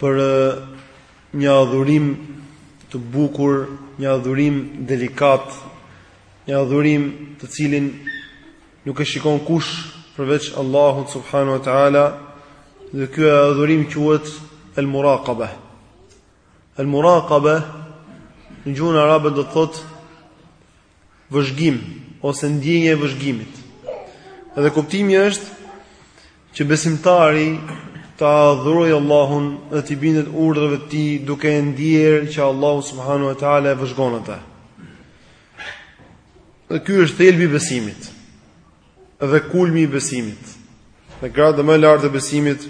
për një adhurim të bukur, një adhurim delikat, një adhurim të cilin nuk e shikon kush përveç Allahut subhanahu wa taala, dhe ky adhurim quhet al-muraqaba. Al-muraqaba në gjuhën arabe do të thotë vëzhgim ose ndjenja e vëzhgimit. Edhe kuptimi është Që besimtari ta adhurojë Allahun dhe t'i bindet urdhërave të Tij duke e ndjerë që Allahu subhanahu wa taala e vëzhgon atë. Dhe ky është thelbi i besimit. Dhe kulmi i besimit. Dhe grada më e lartë e besimit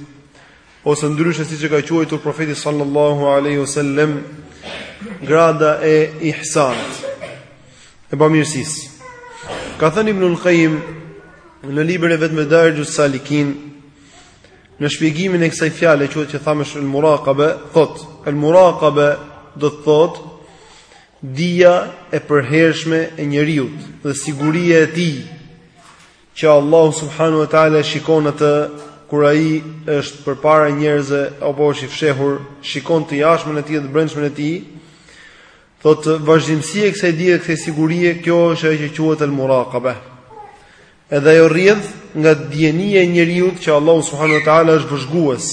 ose ndryshe siç e ka quajtur profeti sallallahu alaihi wasallam grada e ihsanit. e bamirësisë. Ka thënë Ibnul Qayyim në librin e vet Medarixhus Salikin në shpjegimin e kësaj fjale që thamë është al-muraqaba, thot, al-muraqaba do të thot dija e përhershme e njeriut dhe siguria e tij që Allah subhanahu wa taala e shikon atë kur ai është përpara njerëzve apo është i fshehur, shikon të jashtmen e tij dhe të brendshmën e tij. Thot vazhdimësia e kësaj dije, kësaj sigurie, kjo është ajo që quhet al-muraqaba. Edhe ajo rrjedh nga dijenia e njeriut që Allahu subhanahu wa taala është vëzhgues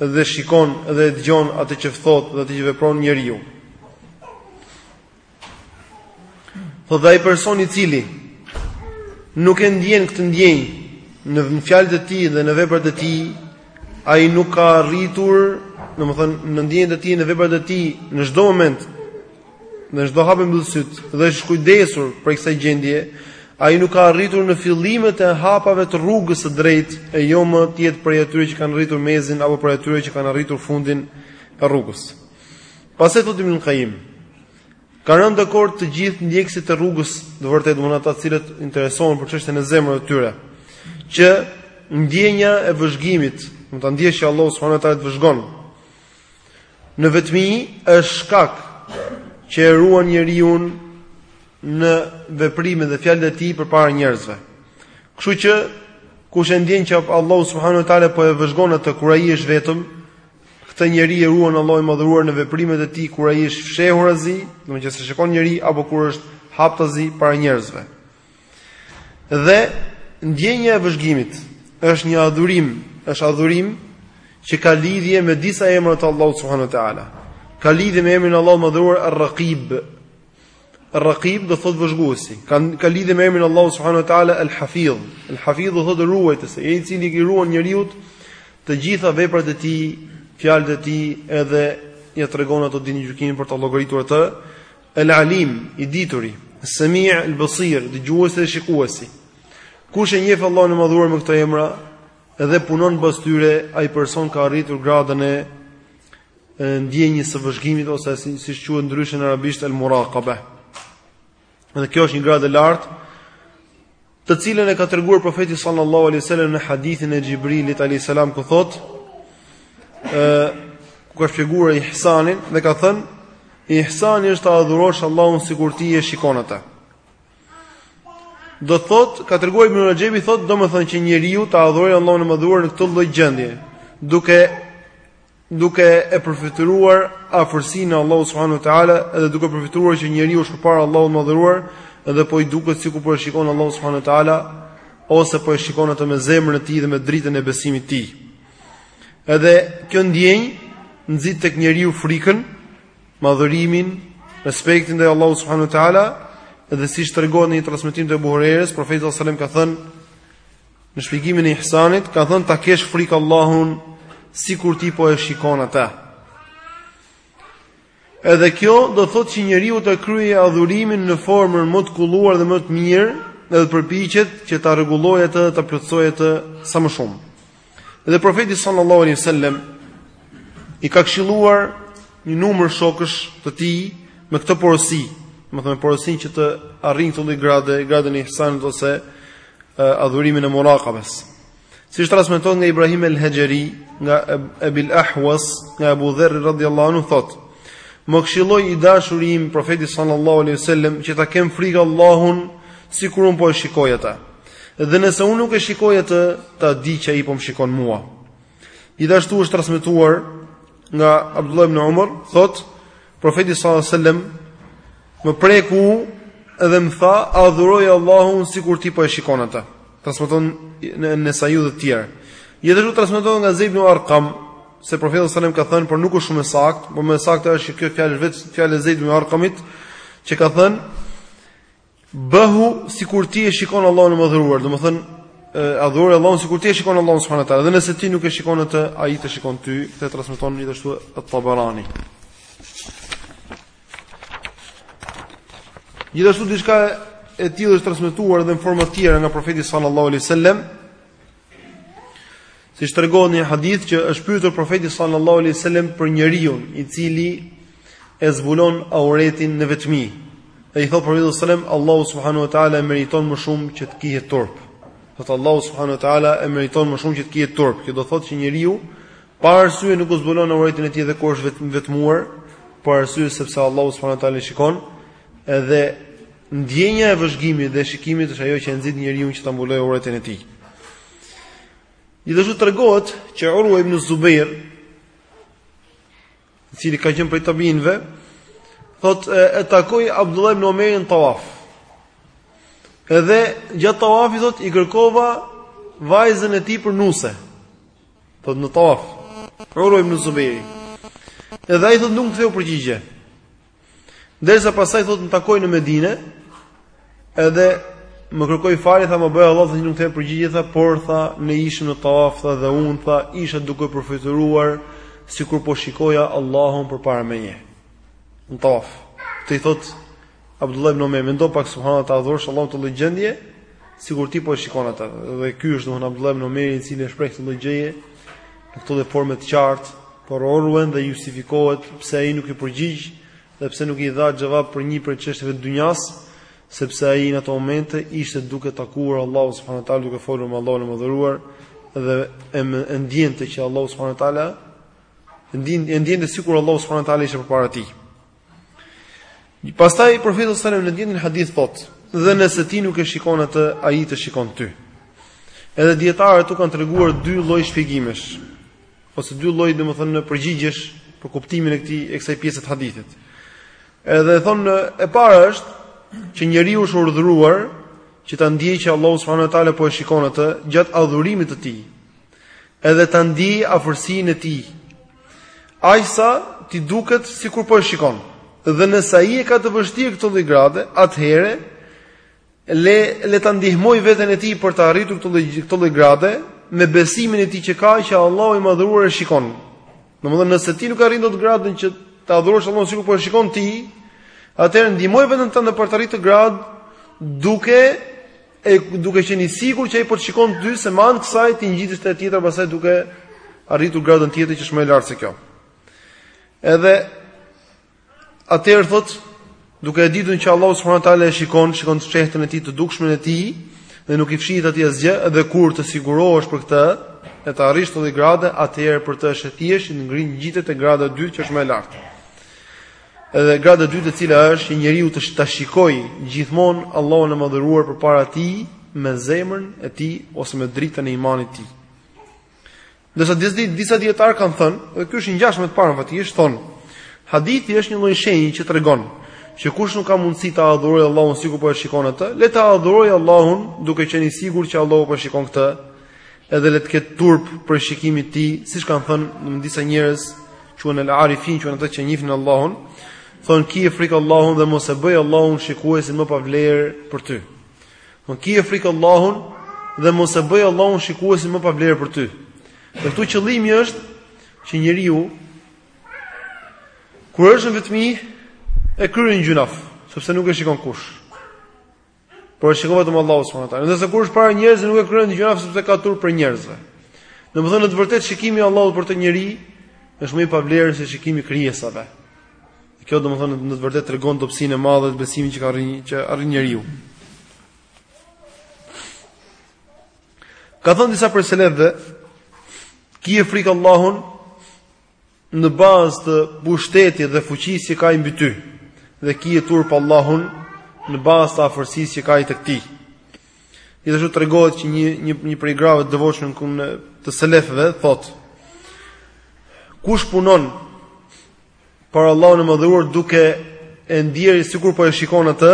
dhe shikon dhe dëgjon atë që thot dhe atë që vepron njeriu. Thot dhe ai person i cili nuk e ndjen këtë ndjenjë në fjalët e tij dhe në veprat e tij, Ai nuk ka arritur, domethënë në ndjenjën e tij në veprat e tij në çdo moment, në çdo hap e mbyll syt dhe është shkujdesur prej kësaj gjendje, ai nuk ka arritur në fillimet e hapave të rrugës së drejtë e jo më të jetë prej atyre që kanë arritur mesin apo prej atyre që kanë arritur fundin e rrugës. Pastaj thotë Ibn Qayyim, Kanë rënë dakord të gjithë ndjekësit e rrugës të vërtetë, domthonë ata të cilët interesohen për çështjen e zemrës së tyre, që ndjenja e vëzhgimit, domthonë ta ndjesh që Allahu subhanahu wa taala të vëzhgon. Në vetmi është shkak që e ruan njeriun në veprimet dhe fjalët e tij përpara njerëzve. Kështu që kush e ndjen që Allahu subhanahu wa taala po e vëzhgon atë kur ai është vetëm, Këtë njeri e ruan Allahu i madhëruar në veprimet e tij kur ai është fshehurazi, domethënë që s'e shikon njeri apo kur është haptazi para njerëzve. Dhe ndjenja e vëzhgimit është një adhurim, është adhurim që ka lidhje me disa emra të Allahut subhanahu wa taala. Ka lidhje me emrin e Allahut madhëruar Ar-Raqib. Raqib do thot vëzhguesi. Ka lidhje me emrin Allahu subhanahu wa taala El Hafiz. El Hafiz do thot ruajtës, ai i cili i ruan njeriut të gjitha veprat e tij, fjalët e tij, edhe ia tregon ato ditën e gjykimit për ta llogaritur atë. El Alim, i dituri, Sami' El Basir, dëgjuesi dhe shikuesi. Kush e njeh Allahun e madhuar me këto emra dhe punon pas tyre, ai person ka arritur gradën e ndjenjës së vëzhgimit ose siç quhet ndryshe në arabisht el muraqaba. Dhe kjo është një gradë e lartë, të cilën e ka treguar profeti sallallahu alaihi wasallam në hadithin e Xhibrilit alayhis salam ku thotë ë ku ka shpjeguar ihsanin dhe ka thënë ihsani është ta adhurosh Allahun sikur ti e shikon atë. Domethënë, ka treguar Ibn Rajebi thotë, domethënë që njeriu ta adhurojë Allahun e Madhuar në këtë lloj gjendje, duke duke e përfytyruar afërsinë e Allahut subhanahu wa taala dhe duke përfytyruar që njeriu është përpara Allahut të madhëruar dhe po i duket sikur po e shikon Allahun subhanahu wa taala ose po e shikon atë me zemrën e tij dhe me dritën e besimit të tij. Edhe kjo ndjenjë nxit tek njeriu frikën, madhërimin, respektin ndaj Allahut subhanahu wa taala dhe siç tregohet në një transmetim të Buhariut, profeti sallallahu alajhi wasallam ka thënë Në shpjegimin e ihsanit ka thënë ta kesh frikë Allahun sikur ti po e shikon atë. Edhe kjo do thotë që njeriu ta kryejë adhurimin në formën më të kulluar dhe më të mirë, edhe përpiqet që ta rregullojë atë dhe ta plotësojë atë sa më shumë. Dhe profeti sallallahu alaihi wasallam i ka këshilluar një numër shokësh të tij me këtë porosi, domethënë porosinë që të arrijnë këtë lloj grade, gradën e ihsanit ose adhurimin e murakabes. Siç transmetohet nga Ibrahim el-Hexheri, nga Ebil Ahwas, nga Ebu Dherri radiallahu anhu, thot, më këshilloi i dashuri im, profeti sallallahu alaihi wasallam që ta kem frikë Allahun, sikur unë po e shikoj atë. Dhe nëse unë nuk e shikoj atë, ta di që ai po më shikon mua. Gjithashtu është transmetuar nga Abdullah ibn Umar, thot Profeti sallallahu alajhi wasallam më preku edhe më tha, adhuroje Allahun sikur ti po e shikon atë. Transmeton Nesaiu dhe të tjerë. Gjithashtu transmetohet nga Zeid ibn Arqam se Profeti sallallahu alajhi wasallam ka thënë, por nuk është shumë e saktë, por më e saktë është që kjo fjalë vetë fjalë e Zeid ibn Arqamit që ka thënë Bëhu sikur ti e shikon Allahun e madhëruar, domethënë adhuroje Allahun sikur ti e shikon Allahun subhanahu wa teala, dhe nëse ti nuk e shikon atë, ai të shikon ty, këtë e transmeton gjithashtu At-Tabarani. Gjithashtu diçka e tillë është transmetuar edhe në forma të tjera nga profeti sallallahu alaihi wasallam, Siç tregohet në një hadith që është pyetur profeti sallallahu alai sallam për njeriun i cili e zbulon auretin në vetmi. Dhe i thotë profeti sallam, Allahu subhanu wa ta'ala e meriton më shumë që të kihet turp. Thotë Allahu subhanu wa ta'ala e meriton më shumë që të kihet turp. Kjo do thotë që njeriu, pa arsye nuk e zbulon auretin e tij dhe kur është vetmuar, pa arsye sepse Allahu subhanu wa ta'ala e shikon, edhe Ndjenja e vëzhgimit dhe shikimit është ajo që e nxit njeriun që ta mbulojë auretin e tij. Gjithashtu tregohet që Urwa ibn Zubair, i cili ka qenë prej tabiinëve, thotë e takova Abdullah ibn Omerin në Tawaf. Edhe gjatë Tawafit thotë i kërkova vajzën e tij për nuse. Thotë në Tawaf, Urwa ibn Zubairi. Edhe ai thotë nuk më ktheu përgjigje. Derisa pastaj thotë më takoi në Medinë, edhe më kërkoi falje, tha ma bëj hallall se nuk të ktheva përgjigje tha, por tha ne ishim në tawaf tha dhe unë tha isha duke përfytyruar sikur po shikoja Allahun përpara meje. Në tawaf. Këto i thotë Abdullah ibn Omer, mendo pak subhanallah ta adhurosh Allahun në këtë lloj gjendje, Sikur ti po e shikon atë. Dhe ky është domthonë Abdullah ibn Omeri i cili e shpreh këtë lloj gjëje në këtë lloj forme të qartë, për Urwen dhe justifikohet pse ai nuk i përgjigjet dhe pse nuk i dha xhevap për një prej çështjeve të dynjasë, sepse ai në ato momente ishte duke takuar Allahu subhanahu wa taala duke folur me Allahun e madhëruar dhe e, e ndjente që Allahu subhanahu wa taala e ndjente sikur Allahu subhanahu wa taala ishte përpara tij. Pastaj profeti sallallahu alajhi wasallam në të njëjtin hadith thotë, dhe nëse ti nuk e shikon atë, ai të shikon ty. Edhe dijetarët këtu kanë treguar dy lloj shpjegimesh ose dy lloj domethënë përgjigjesh për kuptimin e këtij e kësaj pjese të hadithit. Edhe thonë e para është që njeriu është urdhëruar që ta ndjejë që Allahu subhanahu wa taala po e shikon atë gjatë adhurimit të tij. edhe ta ndiejë afërsinë e tij, aq sa t'i duket sikur po e shikon. Dhe nëse ai e ka të vështirë këtë lloj grade, atëherë le le ta ndihmojë veten e tij për ta arritur këtë lloj këtë lloj grade me besimin e tij që ka që Allahu i madhëruar e shikon. Domethënë nëse ti nuk arrin dot gradën që ta adhurosh Allahun sikur po e shikon ti, atëherë ndihmoje veten tënde për ta arritur këtë gradë duke e duke qenë i sigurt që ai po të shikon ty se me anë të kësaj ti ngjitesh te tjetra pastaj duke arritur gradën tjetër që është më e lartë se kjo. Edhe atëherë thotë duke e ditur që Allahu subhanahu wa taala e shikon, shikon të fshehtën e tij të dukshmën e tij dhe nuk i fshihet atij asgjë dhe kur të sigurohesh për këtë e të arrish këtë lloj grade atëherë për të është e thjeshtë të ngri të ngjitet te grada e dytë që është më e lartë. Edhe grada e dytë e cila është që njeriu të ta shikojë gjithmonë Allahun e Madhëruar përpara tij me zemrën e tij ose me dritën e imanit të tij. Ndërsa disa disa dietar kanë thënë, dhe ky është i ngjashëm me të parën faktikisht, thonë, hadithi është një lloj shenjë që tregon që kush nuk ka mundësi ta adhurojë Allahun sikur po e shikon atë, le ta adhurojë Allahun duke qenë i sigurt që Allahu po e shikon këtë Edhe le të ketë turp për shikimin e tij, siç kanë thënë disa njerëz, quhen el arifin, quhen ata që njihnin Allahun, thonë kije frikë Allahun dhe mos e bëj Allahun shikuesin më pa vlerë për ty. Thonë kije frikë Allahun dhe mos e bëj Allahun shikuesin më pa vlerë për ty. Dhe këtu qëllimi është që njeriu kur është në vetmi e kryen gjynaf, sepse nuk e shikon kush. Por e shikon vetëm Allahu subhanahu wa taala. Ndërsa kur është para njerëzve nuk e kryen atë gjë sepse ka turp prej njerëzve. Domethënë në të vërtetë shikimi i Allahut për atë njeri është më i pavlerë se shikimi i krijesave. Kjo domethënë në të vërtetë tregon dobësinë e madhe të besimit që ka, që arrin njeriu. Kanë thënë disa prej selefëve, "Kije frikë Allahun në bazë të pushtetit dhe fuqisë që ka ai mbi ty, dhe kije turp Allahun në bazë të afërsisë që ka ai tek ti. Edhe tregohet që një, një, një prej grave të dëvoshën kënë të selefëve, thotë, kush punon për Allahun e mëdhur duke e ndjeri sikur po e shikon atë,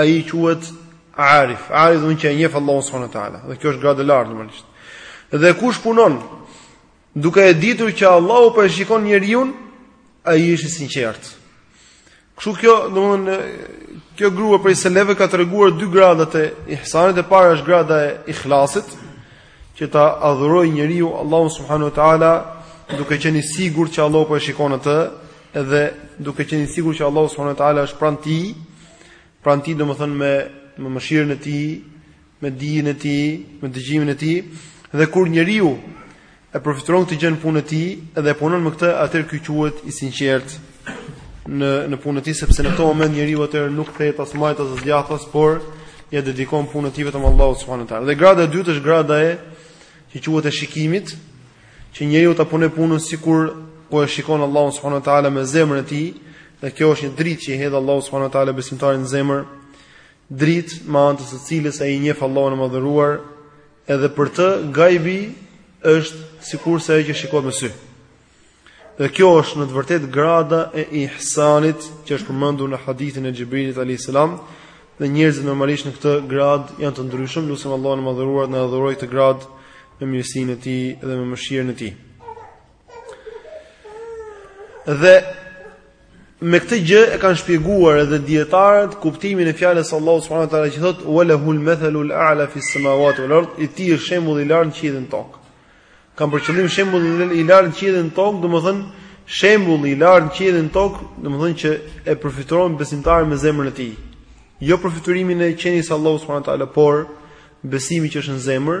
ai quhet Arif. Arif do të thotë që e njeh Allahun subhanahu wa taala. Dhe kjo është gradë e lartë normalisht. Dhe kush punon Duke e ditur që Allahu po e shikon njeriun, ai është i sinqertë. Kështu kjo, domthonë, kjo grua prej selefëve ka treguar dy gradat e ihsanit, e para është grada e ihlasit, që ta adhurojë njeriu Allahun subhanahu teala, duke qenë i sigurt që Allahu po e shikon atë, edhe duke qenë i sigurt që Allahu subhanahu teala është pranë tij, pranë tij domthonë me me mëshirën e tij, me dijen e tij, me dëgjimin e tij, dhe kur njeriu e përfytyron këtë gjë në punën e tij dhe punon me këtë, atëherë ky quhet i sinqertë në në punën e tij, sepse në këtë moment njeriu atëherë nuk kthehet as majtas as djathtas, por ia dedikon punën e tij vetëm Allahut subhanahu teala. Dhe grada e dytë është grada e që quhet e shikimit, që njeriu ta punojë punën sikur po e shikon Allahun subhanahu teala me zemrën e tij, dhe kjo është një dritë që i hedh Allahu subhanahu teala besimtarit në zemër dritë me anë të së cilës ai e njeh Allahun e Madhëruar, edhe për të gajbi është sikurse ajo që shikohet me sy. Dhe kjo është në të vërtetë grada e ihsanit që është përmendur në hadithin e Xhibrilit alayhis salam, dhe njerëzit normalisht në këtë gradë janë të ndryshëm, lutem Allahun e Madhëruar të na dhurojë këtë gradë me mirësinë e tij dhe me mëshirën e tij. Dhe me këtë gjë e kanë shpjeguar edhe dijetarët kuptimin e fjalës së Allahut subhanahu wa taala që thotë wa lahul mathalul a'la fi samawati wal ard i tij është shembulli i lartë në qiej dhe në tokë. Kanë për qëllim shembulli i lartë në qiej dhe në tokë, domethënë shembulli i lartë në qiej dhe në tokë, domethënë që e përfytyron besimtari me zemrën e tij. Jo përfytyrimin e qenies së Allahut subhanahu wa taala, por besimi që është në zemër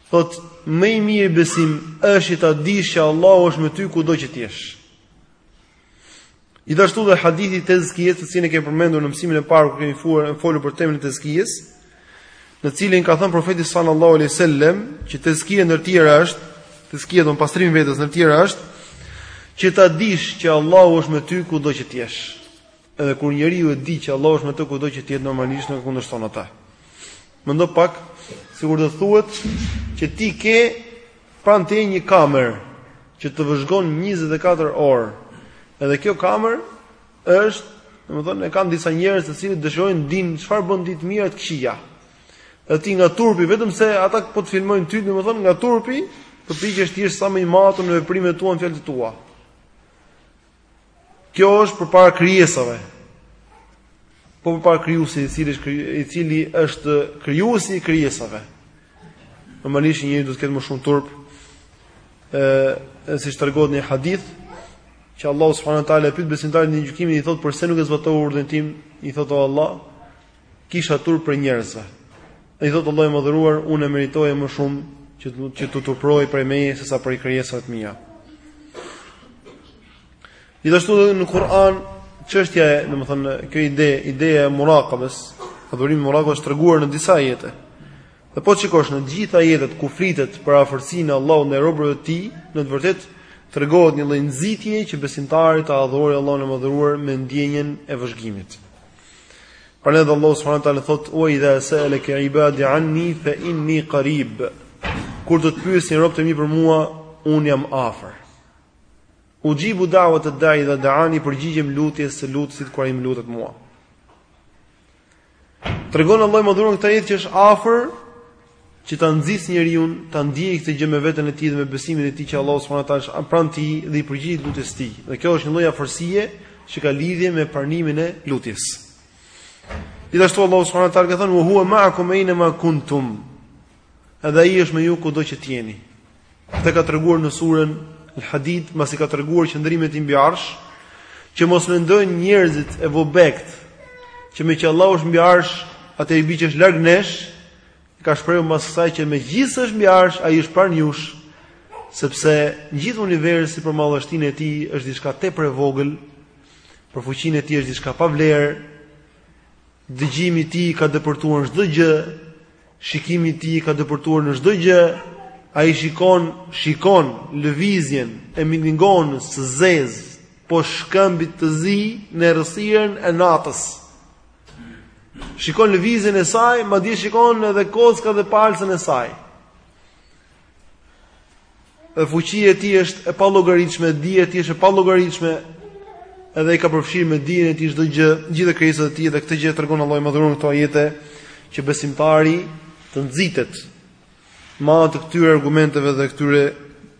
Thotë, më i mirë besim është që ta dish që Allahu është me ty kudo që të jesh. Gjithashtu dhe hadithi i tezkijes, të cilin e kemi përmendur në mësimin e parë, ku kemi folur për temën e tezkijes, në cilin ka thënë profeti sallallahu alaihi wasallam, që tezkija ndër tjera është, tezkija, domethënë pastrimi i vetes, ndër tjera është, që ta dish që Allahu është me ty kudo që të jesh. Edhe kur njeriu e di që Allahu është me të kudo që të jetë normalisht nuk e kundërshton atë. Mendo pak sikur të thuhet që ti ke pranë teje një kamerë që të vëzhgon 24 orë. Edhe kjo kamerë është, domethënë e kanë disa njerëz të cilët dëshirojnë të dinë çfarë bën ti, të mira, të këqija. Dhe ti nga turpi vetëm se ata po të filmojnë ty, domethënë nga turpi, përpiqesh të jesh sa më i matur në veprimet tua, në fjalët tua. Kjo është përpara krijesave. Po përpara krijuesit, i cili është i cili është krijuesi i krijesave. Normalisht njeriu do të ketë më shumë turp ë siç tregohet në një hadith që Allahu subhanahu wa taala e pyet besimtarin në ditën e gjykimit i thotë përse nuk e zbatove urdhrin tim, i thotë o Allah, kisha turp prej njerëzve. I thotë Allahu i madhëruar, unë meritoja më shumë që të që të turpëroheshe prej meje sesa prej krijesave të mia. Gjithashtu dhe në Kur'an, çështja e, domethënë, kjo ide, ideja e muraqabes, adhurimi i muraqabes është treguar në disa ajete. Dhe po të shikosh në të gjitha ajetet ku flitet për afërsinë e Allahut ndaj robërve të tij, në të vërtetë tregohet një lloj nxitje që besimtari të adhurojë Allahun e madhëruar me ndjenjën e vëzhgimit. Prandaj dhe Allah subhanahu taala thotë wa idha sa'alaka ibadi anni fa inni qarib. Kur të të pyesin robtë e mi për mua, unë jam afër. Ujibu da'wat ad-da'i idha da'ani, i përgjigjem lutjes së lutësit kur ai më lutet mua. Tregon Allahu i madhëruar në këtë ajet që është afër që ta nxisë njeriun ta ndiejë këtë gjë me veten e tij dhe me besimin e tij që Allahu subhanahu wa taala është pranë tij dhe i përgjigjet lutjes së tij. Dhe kjo është një lloj afërsie që ka lidhje me pranimin e lutjes. Gjithashtu Allahu subhanahu wa taala ka thënë: "Wa huwa ma'akum ayna ma kuntum." Edhe ai është me ju kudo që të jeni. Këtë e ka treguar në surën Al-Hadid, pasi ka treguar qëndrimin e tij mbi Arsh, që mos të mendojnë njerëzit e vobektë që meqë Allahu është mbi Arsh, atëherë i bie që është larg nesh, E ka shprehur mbas kësaj që megjithëse është mbi arsh, ai është pranë jush, sepse gjithë universi për madhështinë e tij është diçka tepër e vogël, për fuqinë e tij është diçka pa vlerë. Dëgjimi i tij ka depërtuar në çdo gjë, shikimi i tij ka depërtuar në çdo gjë. Ai shikon, shikon lëvizjen e milingonës së zezë prej shkëmbit të zi në errësirën e natës. Shikon lëvizjen e saj, madje shikon edhe kockat dhe palcën e saj. Dhe fuqia e tij është e pallogaritshme, dija e tij është e pallogaritshme. Edhe i ka përfshirë me dijen e tij çdo gjë, gjithë krijesat e tij dhe këtë gjë tregon Allahu i madhëruar në këto ajete që besimtari të nxitet me anë të këtyre argumenteve dhe këtyre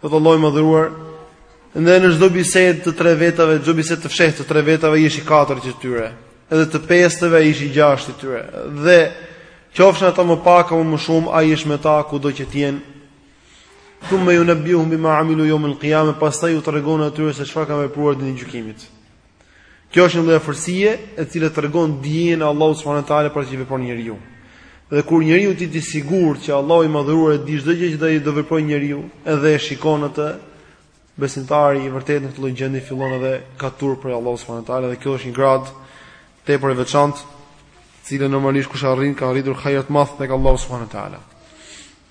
Thotë Allahu i madhëruar, dhe në çdo bisedë të tre vetave, çdo bisedë të fshehtë të tre vetave ai është i katërti i tyre, edhe të pestëve ai është i gjashti i tyre. Dhe qofshin ata më pak apo më shumë, ai është me ta kudo që të jenë. Thumme junebbiuhum bima amilu jeumel kijame, pastaj u tregon atyre se çfarë kanë vepruar ditën e gjykimit. Kjo është një lloj afërsie e cila tregon dijen e Allahut subhanuhu teala për atë që vepron njeriu. Dhe kur njeriu të jetë i sigurt që Allahu i madhëruar e di çdo gjë që ai do veprojë njeriu, edhe e shikon atë, besimtari i vërtetë në këtë lloj gjendje fillon edhe ka turp prej Allahut subhanuhu teala dhe kjo është një grad tepër e veçantë, të cilën normalisht kush e arrin ka arritur hajr të madh tek Allahu subhanuhu teala.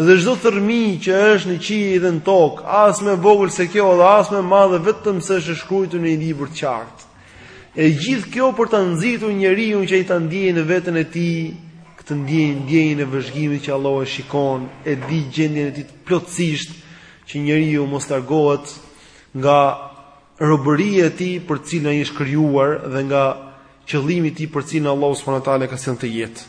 Dhe çdo thërrmijë që është në qiej dhe në tokë, as më e vogël se kjo dhe as më e madhe vetëm se është e shkruajtur në një libër të qartë. E gjithë kjo për ta nxitur njeriun që ai ta ndiejë në veten e tij këtë ndjenjë, ndjenjën e vëzhgimit që Allahu e shikon, e di gjendjen e tij plotësisht që njeriu mos largohet nga robëria e tij për të cilën ai është krijuar dhe nga qëllimi i tij për të cilin Allahu subhanahu wa taala e ka sjellë në këtë jetë.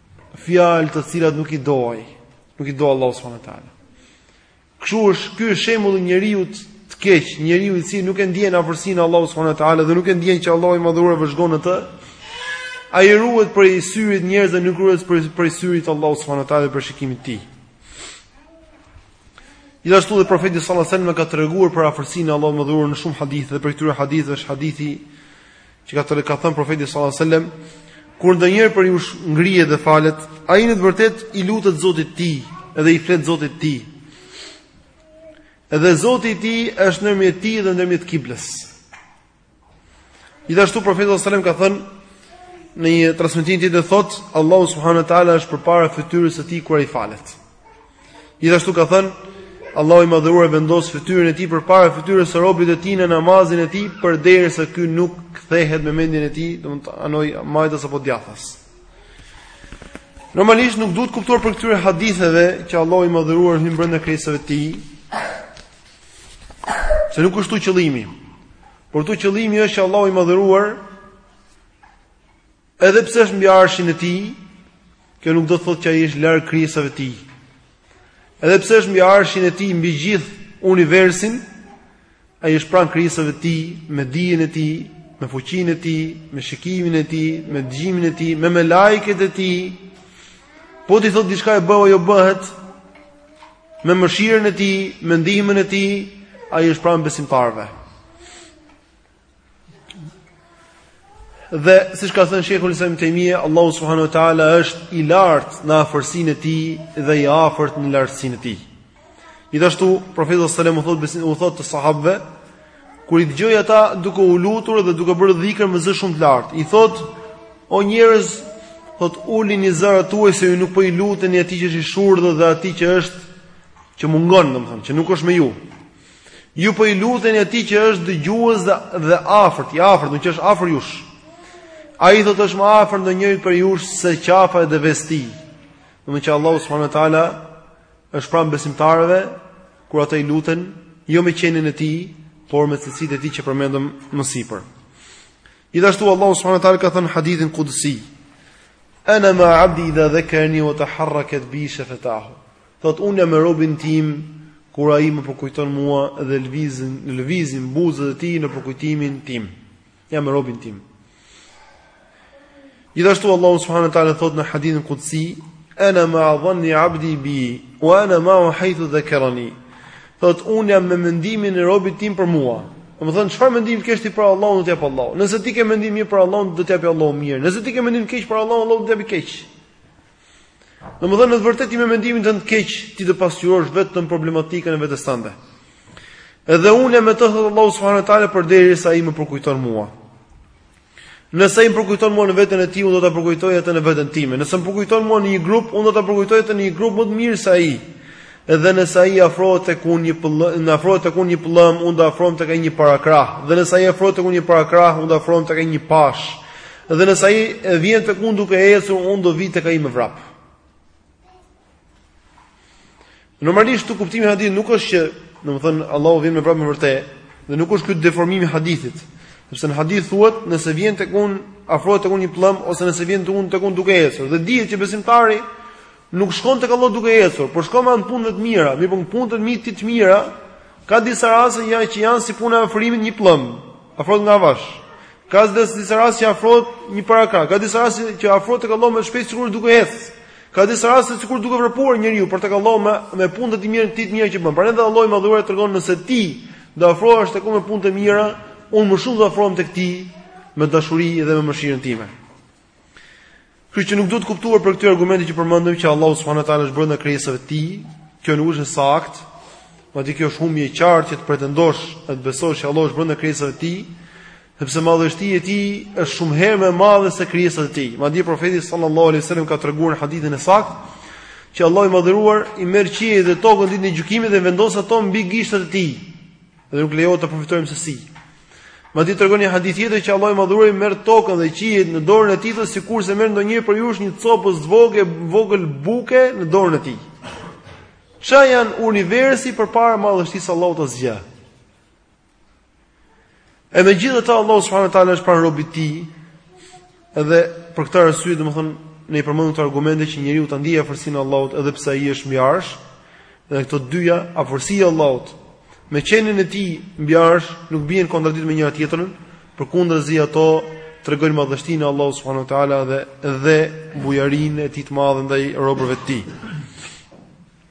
fjalë të cilat nuk i do ai, nuk i do Allahu subhanahu wa taala. Kështu është ky është shembulli i njeriut të keq, njeriu i cili nuk e ndjen afërsinë e Allahut subhanahu wa taala dhe nuk e ndjen që Allahu i madhëruar e vëzhgon atë. Ai ruhet prej syrit të njerëzve, nuk ruhet prej, prej syrit të Allahut subhanahu wa taala dhe prej shikimit të tij. Gjithashtu dhe profeti sallallahu alajhi wasallam ka treguar për afërsinë e Allahut të madhëruar në shumë hadithe dhe prej këtyre haditheve është hadithi Që ka thënë ka thënë profeti sallallahu alajhi wasallam, kur ndonjëri prej jush ngrihet dhe falet, ai në të vërtetë i lutet Zotit të tij dhe i flet Zotit të tij. Dhe Zoti i tij është ndërmjet tij dhe ndërmjet kiblës. Gjithashtu profeti sallallahu alajhi wasallam ka thënë në një transmetim tjetër thotë Allahu subhanahu wa taala është përpara fytyrës së tij kur ai falet. Gjithashtu ka thënë Allahu i madhëruar vendos fytyrën e tij përpara fytyrës së robit të tij në namazin e tij përderisa ky nuk kthehet me mendjen e tij, domethënë anoj majtas apo djathas. Normalisht nuk duhet kuptuar prej këtyre haditheve që Allahu i madhëruar hyn brenda krijesave të tij. Se nuk është këtu qëllimi. Por këtu qëllimi është që Allahu i madhëruar Edhe pse është mbi arshin e tij, kjo nuk do të thotë që ai është larg krijesave të tij. Edhe pse është mbi arshin e tij mbi gjithë universin, ai është pranë krijesave të tij, me dijen e tij, me fuqinë e tij, me shikimin e tij, me dëgjimin e tij, me melajket e tij. Po t'i thotë diçkaje bëhu ajo bëhet me mëshirën e tij, me ndihmën e tij, ai është pranë besimtarëve. Dhe siç ka thënë Sheikhul Islam Ibn Taymije, Allahu subhanahu wa taala është i lartë në afërsinë e tij dhe i afërt në lartësinë e tij. Gjithashtu profeti sallallahu alajhi wasallam u thotë sahabëve kur i dëgjoi ata duke u lutur dhe duke bërë dhikr me zë shumë të lartë, i thotë o njerëz, thot ulini zërat tuaj se ju nuk po i luteni atij që është i shurdh dhe atij që është që mungon, domethënë, që nuk është me ju. Ju po i luteni atij që është dëgjues dhe, dhe afërt, i afërt, dhe që është afër jush. Ai thotë është më afër ndonjërit prej jush se qafa e devës tij. Domethënë që Allahu subhanahu wa taala është pranë besimtarëve kur ata i luten, jo me qenien e tij, por me cilësitë e tij që përmendëm më sipër. Gjithashtu Allahu subhanahu wa taala ka thënë në hadithin qudsi: "Ana ma 'abdi idha dhakarni wa taharrakat bi shafatahu." Thotë, Unë jam me robin tim, kur ai më përkujton mua dhe lëvizin, lëvizin buzët e tij në përkujtimin tim. Jam me robin tim. Gjithashtu Allahu subhanahu wa taala thot në hadithin qudsi, "Ana ma'a dhanni 'abdi bi, wa ana ma'u haythu dhakarani." Thot un jam me mendimin e robit tim për mua. Domethën çfarë mendim të kesh ti për Allahun do të jap Allahu. Nëse ti ke mendim mirë për Allahun do të japi Allahu mirë. Nëse ti ke mendim keq për Allahun, Allahu do të japi keq. Domethënë në të vërtetë ti me mendimin tënd keq ti do pasqyrosh vetëm problematikën e vetes tënde. Edhe unë jam me të thot Allahu subhanahu wa taala përderisa ai më përkujton mua. Nëse ai më përkujton mua në veten e tij, unë do ta përkujtoj atë në veten time. Nëse më përkujton mua në një grup, unë do ta përkujtoj atë në një grup më të mirë se ai. Edhe nëse ai afrohet tek unë një pëllëmbë, afrohet tek unë një pëllëmbë, unë do afrohem tek ai një parakrah. Dhe nëse ai afrohet tek unë një parakrah, unë do afrohem tek ai një pash. Dhe nëse ai vjen tek unë duke ecur, unë do vi tek ai me vrap. Normalisht këtu kuptimi i hadithit nuk është që, domethënë Allahu vjen me vrap me vërtet, dhe nuk është ky deformimi i hadithit. Sepse në hadith thuhet, nëse vjen tek unë, afrohet tek unë një pëllëmbë ose nëse vjen tek unë tek unë duke ecur. Dhe dihet që besimtari Nuk shkon tek Allahu duke ecur, por shkon me anë të punëve të mira, mirëpo në punët e tij të mira ka disa raste janë që janë si puna e afrimit një pëllëmbë, afrohet nga avash. Ka disa raste që afrohet një parakrah, ka disa raste që afrohet tek Allahu me shpejtësi sikur duke ecur. Ka disa raste sikur duke vrapuar njeriu për tek Allahu me, me punët e ti mira ti të mira që bën. Prandaj dhe Allahu i madhëruar tregon nëse ti do afrohesh tek unë me punët e mira, unë më shumë do afrohem tek ty me dashuri dhe me mëshirën time. Kjo që nuk duhet të kuptuar prej këtyre argumenteve që përmendëm që Allahu subhanahu wa taala është brenda krijesave të tij, kjo nuk është e saktë. Madje kjo është humbje e qartë që të pretendosh e të besosh që Allahu është brenda krijesave të tij, sepse madhështia e tij është shumë herë më e madhe se krijesat e tij. Madje profeti sallallahu alaihi wasallam ka treguar në hadithin e saktë që Allahu i madhëruar i merr qiejt dhe tokën ditën e gjykimit dhe i vendos ato mbi gishtat e tij. Dhe nuk lejohet të përfytyrojmë se si. Madje tregon një hadith tjetër që Allahu i madhëruar i merr tokën dhe qiejt në dorën e tij sikurse merr ndonjëri prej jush një copëz të vogë vogël buke në dorën e tij. Ça janë universi përpara madhështisë së Allahut asgjë. E megjithatë Allahu subhanahu wa taala është pranë robit të tij, Edhe për këtë arsye, domethënë, ne i përmendëm këto argumente që njeriu ta ndijë afërsinë e Allahut edhe pse ai është mbi arsh, dhe këto dyja, afërsia e Allahut me qenien e tij mbi arsh, nuk bien në kontradiktë me njëra tjetrën, përkundrazi ato tregojnë madhështinë e Allahut subhanahu wa teala dhe dhe bujarinë e tij të madhe ndaj robërve të tij.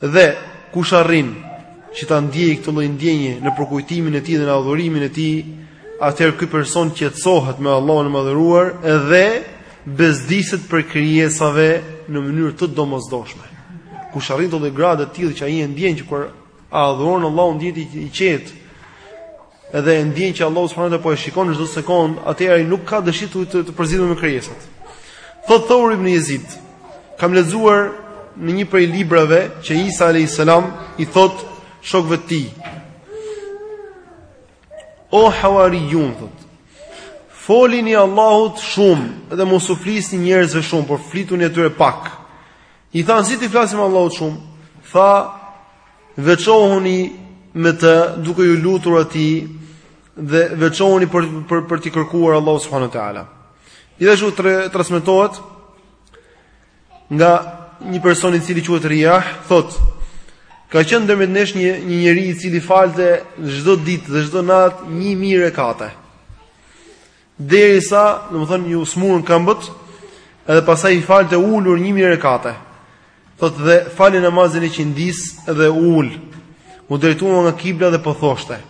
Dhe kush arrin që ta ndjejë këtë lloj ndjenje në përkujtimin e tij dhe në adhurimin e tij, atëherë ky person qetësohet me Allahun e Madhëruar dhe bezdiset prej krijesave në mënyrë të domosdoshme. Kush arrin këtë lloj grade të tillë që ai e ndjen që kur adhuron Allahun ndihet i qetë, edhe e ndjen që Allahu subhanahu wa taala po e shikon çdo sekond, atëherë ai nuk ka dëshirë të, të përzihet me krijesat. Thotë Thawr ibn Yazid, kam lexuar në një prej librave që Isa alayhis salam i thotë shokëve të tij. O hawarijun thotë. Folini Allahut shumë dhe mos u flisni njerëzve shumë, por flituni atyre pak. I thanë, si t'i flasim Allahut shumë? Tha, veçohuni me të duke iu lutur atij dhe veçohuni për, për, për t'i kërkuar Allahut subhanahu wa ta'ala. Gjithashtu transmetohet nga një person i cili quhet Rijah, thotë, ka qenë ndërmjet nesh një, një njeri i cili falte çdo ditë dhe çdo natë një mijë rekate. Derisa, domethënë, iu smurën këmbët, edhe pastaj i falte ulur një mijë rekate. Thot dhe fali namazin e ikindisë dhe u ul, u drejtua nga kibla dhe po thoshte.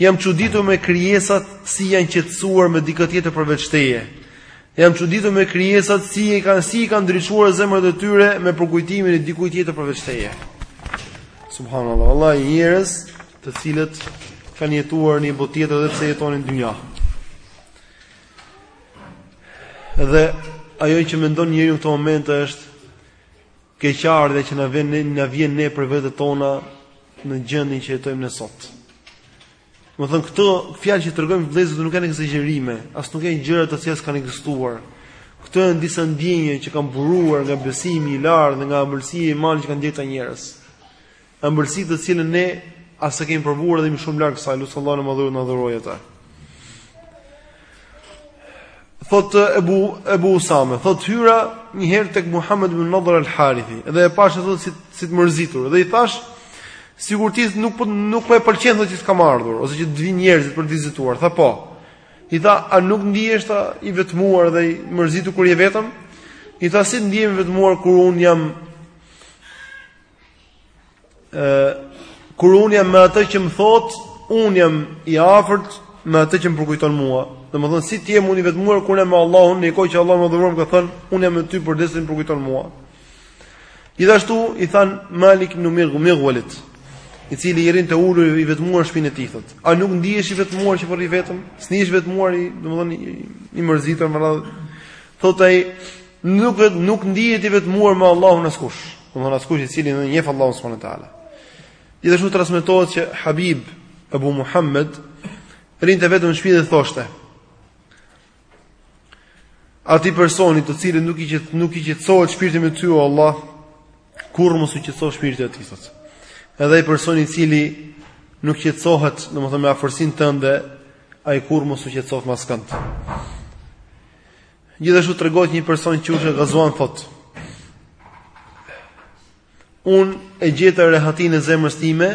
Jam çuditur me krijesat si janë qetësuar me dikë tjetër përveç teje. Jam çuditur me krijesat si i kanë si i kanë ndriçuar zemrat e tyre me përkujtimin e dikujt tjetër përveç teje. Subhanallah, vallahi njerëz të cilët kanë jetuar në një botë tjetër dhe pse jetonin në dynja. Dhe ajo që mendon njeriu në këto momente është keqardhja që na vjen na vjen ne për vetet tona në gjendjen që jetojmë ne sot. Domethënë këto fjalë që tregojmë vëllezërit nuk janë ekzagjerime, as nuk janë gjëra të cilat s'kanë ekzistuar. Këto janë disa ndjenja që kanë buruar nga besimi i lartë dhe nga ëmbëlsia e imanit që kanë ndjerë këta njerëz. Ëmbëlsi të cilën ne as e kemi provuar dhe jemi shumë larg saj, lus Allahun e madhëruar na dhurojë atë. Thot Ebu Ebu Usame, thot hyra një herë tek Muhammed ibn Nadhr al-Harithi, dhe e pashë thot si si të mërzitur, dhe i thash sikur ti nuk po nuk po e pëlqen thot që të kam ardhur ose që të vinë njerëzit për të vizituar, tha po. I tha, a nuk ndihesh tha i vetmuar dhe i mërzitur kur je vetëm? I tha si ndihem i vetmuar kur un jam kur unë jam me atë që më thot, unë jam i afërt me atë që më përkujton mua. Domethënë si të jem unë i vetmuar kur jam me Allahun, në kohë që Allahu i madhëruar ka thënë, unë jam me ty përderisa më përkujton mua. Gjithashtu i than Malik ibn Mirgu Mirgulit, i cili rrinte ulur i vetmuar në shpinën e tij thot. A nuk ndihesh i vetmuar që po rri vetëm? S'ndihesh i vetmuar i, domethënë i, i mërzitur e me radhë. Thot ai, nuk nuk ndihet i vetmuar me Allahun askush. Domthon askush i cili e njeh Allahun subhanahu wa taala. Gjithashtu transmetohet që Habib Abu Muhammed rrinte vetëm në shtëpi dhe thoshte: Atij personi të cilit nuk i qet nuk i qetësohet shpirti me ty o Allah, kurrë mos iu qetësoftë shpirti i tij thot. Edhe ai personi i cili nuk qetësohet, domethënë me afërsinë tënde, ai kurrë mos u qetësoftë me askënd. Gjithashtu tregohet një person që quhej Gazuan thot Unë e gjeta rehatinë e zemrës time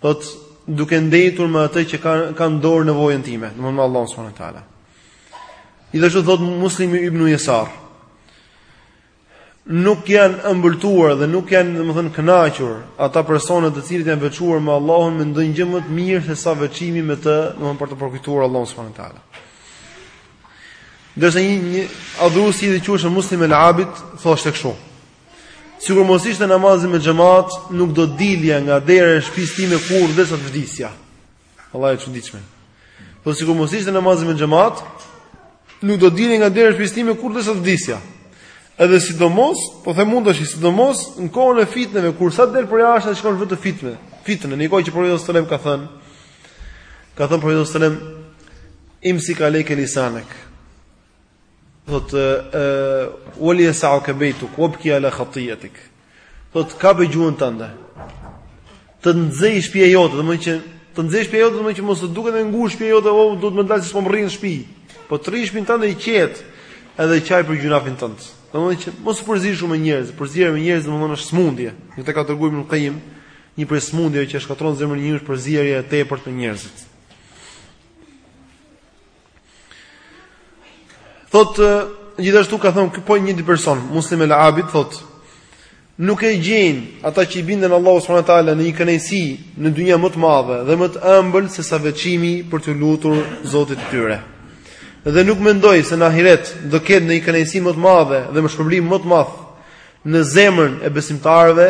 Thot duke ndejtur me atë që ka në dorë nevojën time Domethënë Allahun subhanahu wa taala Gjithashtu thot Muslim ibn Jesar nuk janë ëmbëltuar dhe nuk janë domethënë kënaqur ata persona të cilët janë veçuar me Allahun me ndonjë gjë më të mirë se sa veçimi me të, domethënë për ta përkujtuar Allahun subhanahu ue teala. Ndërsa një, një adhurues që quhej Muslim el-Abid thoshte kështu. Sikur mos ishte namazi me xhamat, nuk do dilja nga dera e shtëpisë time kurrë derisa të vdisja. Allahi e çuditshme. Thot sikur mos ishte namazi me xhamat, nuk do dilja nga dera e shpisë time, kur, deri sa të vdisja. Edhe sidomos, po them mund të shihet sidomos në kohën e fitneve kur sa del për jashtë shikon vetëm fitne. Fitne, në kohë që profeti sallallahu alajhi wasallam ka thënë ka thënë profeti sallallahu alajhi wasallam imsik alejke lisanek. Thot ë ueljesauke bejtuk, uebki ala khatiatik. Thot kape gjuhën tënde. Të nxej shtëpia jote, domethënë që të nxej shtëpia jote, domethënë që mos të duket e ngushtë shtëpia jote, oh, duhet me dalë se s'po m'rrihet në shtëpi. Po të rrish në shtëpin tënde i qet, edhe qaj për gjynafin tënd. Domethënë që mos u përzi shumë me njerëz, përzierja me njerëz domethënë është smundje. Këtë ka treguar Ibn Qayyim, një prej smundjeve që shkatërron zemrën e njeriut është përzierja e tepërt me njerëzit. Thot gjithashtu ka thënë ky po i njëjti person, Muslim el Abid thot, nuk e gjejnë ata që i binden Allahu subhanahu wa taala ndonjë kënaqësi në dynja më të madhe dhe më të ëmbël se sa veçimi për t'iu lutur Zotit të tyre. Dhe nuk mendoj se në ahiret do ketë ndonjë kënaqësi më të madhe dhe më shpërblim më të madh në zemrën e besimtarëve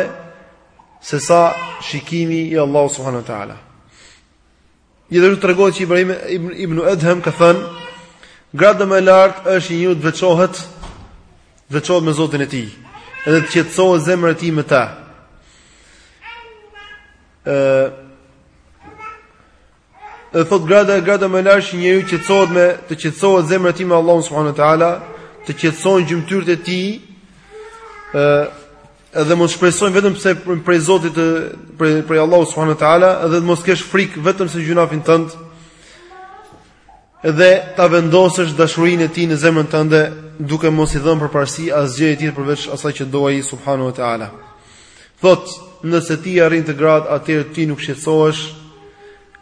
se sa shikimi i Allahu subhanahu wa taala. Gjithashtu tregohet që Ibrahim ibn Ibn Edhem ka thënë, "Grada më e lartë është njeriu të veçohet, veçohet me Zotin e tij, edhe të qetësohet zemra e tij me ta." Ëh Dhe thot grada e grada më e lart që njeriu qetësohet e të qetësohet zemra e tij me Allahun subhanuhu teala, të qetësohen gjymtyrët e tij, ë Edhe mos shpresojmë vetëm se prej Zotit tënd prej prej Allahu subhanahu wa taala, edhe të mos kesh frikë vetëm se gjynafin tënd. Edhe ta vendosësh dashurinë e tij në zemrën tënde, duke mos i dhënë përparësi asgjëje tjetër përveç asaj që do ai subhanahu wa taala. Thot, nëse ti arrin këtë grad, atëherë ti nuk shqetësohesh,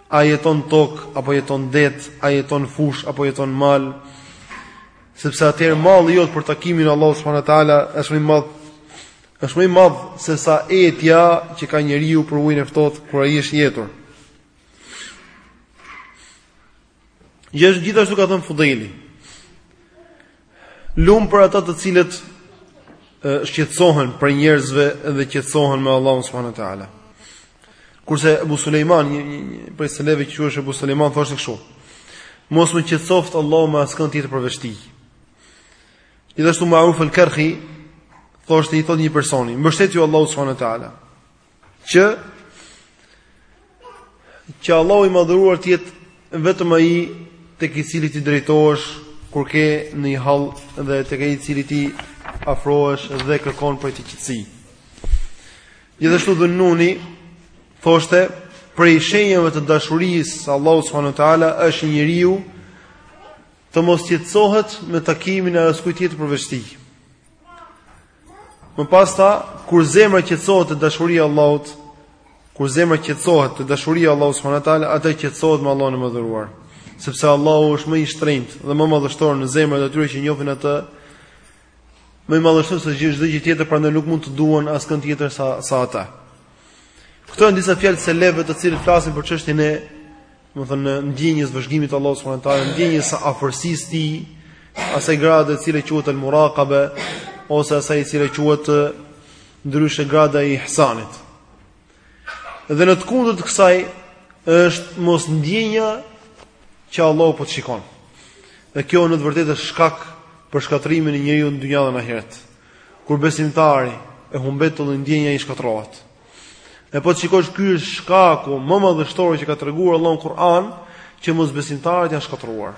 a jeton n'tok apo jeton n'det, a jeton n'fush apo jeton n'mal, Sepse atëherë malli jot për takimin e Allahut subhanahu wa taala është më i madh është më i madh se sa etja që ka njeriu për ujin e ftohtë kur ai është i etur. Gjithashtu gjithashtu ka thënë Fudejli. Lum për ata të cilët shqetësohen prej njerëzve dhe qetësohen me Allahun subhanahu wa taala. Kurse Ebu Sulejman, një, një, një prej selefëve që quhej Ebu Sulejman, thoshte kështu: Mos më qetësoft Allahu me askënd tjetër përveç tij. Gjithashtu Ma'ruf al-Karhi thoshte i thotë një personi, mbështetju Allahu subhanahu wa taala. Që që Allahu i madhëruar të jetë vetëm ai tek i cili ti drejtohesh kur ke ndonjë hall dhe tek ai i cili ti afrohesh dhe kërkon prej tij qetësi. Gjithashtu Dhunnuni thoshte prej shenjave të dashurisë së Allahut subhanahu wa taala është një njeriu të mos qetësohet me takimin e askujt tjetër përveç tij. Më pas tha, kur zemra qetësohet të dashuria e Allahut, kur zemra qetësohet të dashuria e Allahut subhanahu wa taala, atëherë qetësohet me Allahun e madhëruar, sepse Allahu është më i shtrenjtë dhe më madhështor në zemrat e atyre që njohin atë më i madhështor se çdo gjë tjetër, prandaj nuk mund të duan askënd tjetër sa atë. Këto janë disa fjalë selefëve të cilët flasin për çështjen e, domethënë, ndjenjës së vëzhgimit të Allahut subhanahu wa taala, ndjenjës së afërsisë së tij, asaj grade e cila quhet al-muraqaba ose asaj e cila quhet ndryshe grada e ihsanit. Dhe në të kundërt të kësaj është mos ndjenja që Allahu po të shikon. Dhe kjo në të vërtetë është shkak për shkatërrimin e njeriut në dynja dhe në ahiret. Kur besimtari e humbet këtë ndjenjë ai shkatërrohet. E po të shikosh ky është shkaku më madhështor që ka treguar Allahu në Kur'an që mosbesimtarët janë shkatërruar.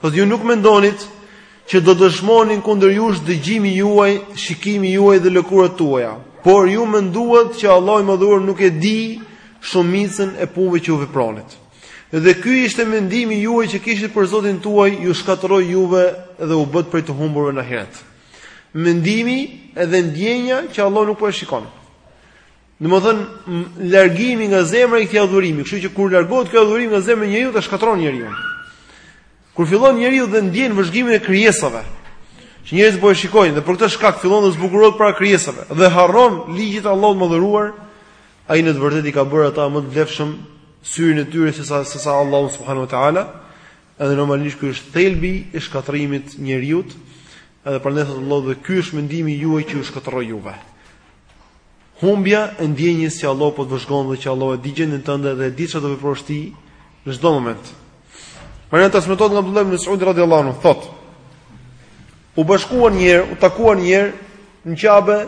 Po ju nuk mendonit që do dëshmonin kundër jush dëgjimi juaj, shikimi juaj dhe lëkurat tuaja. Por ju menduat që Allahu i madhëruar nuk e di shumicën e punëve që ju vepronit. Dhe ky ishte mendimi juaj që kishit për Zotin tuaj, ju shkatërroi juve dhe u bëtë prej të humburve në ahiret. Mendimi edhe ndjenja që Allahu nuk po e shikon. Domethënë, largimi nga zemra i këtij adhurimi, kështu që kur largohet ky adhurim nga zemra e njeriu, ai shkatërrohet njeriu. Kur fillon njeriu dhe ndjen vëzhgimin e krijesave, që njerëzit po e shikojnë dhe për këtë shkak fillon të zbukurohet para krijesave dhe harron ligjit të Allahut të madhëruar, ai në të vërtetë i ka bërë ata më të vlefshëm syrin e tyre se sa se sa Allahu subhanahu wa taala. Edhe normalisht ky është thelbi i shkatërrimit të njeriut. Edhe prandaj thotë Allahu dhe ky është mendimi juaj që ju shkatërroi juve. Humbja e ndjenjës që Allahu po të vëzhgon dhe që Allahu e di gjendjen tënde dhe e di çfarë do veprosh ti në çdo moment. Prandaj transmetohet nga Abdullah ibn Mas'ud radhiyallahu anhu thot: U bashkuan një herë, u takuan një herë në Kabe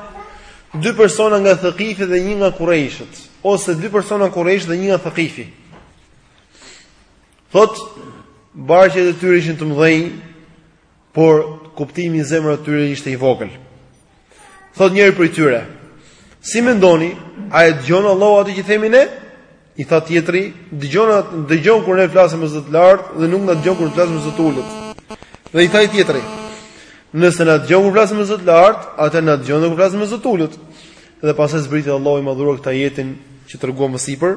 dy persona nga Thaqifi dhe një nga Qurayshët, ose dy persona nga Quraysh dhe një nga Thaqifi. Thot, barqet e tyre ishin të mëdhenj, por kuptimi i zemrës së tyre ishte i vogël. Thot njëri prej tyre, si mendoni, a e dëgjon Allahu atë që themi ne? I tha tjetri, dëgjon, na dëgjon kur ne flasim me zë të lartë dhe nuk na dëgjon kur flasim me zë të ulët. Dhe i tha ai tjetri, nëse na dëgjon kur flasim me zë të lartë, atëherë na dëgjon edhe kur flasim me zë të ulët. Dhe pastaj zbriti Allahu i madhëruar këtë ajetin që treguam më sipër.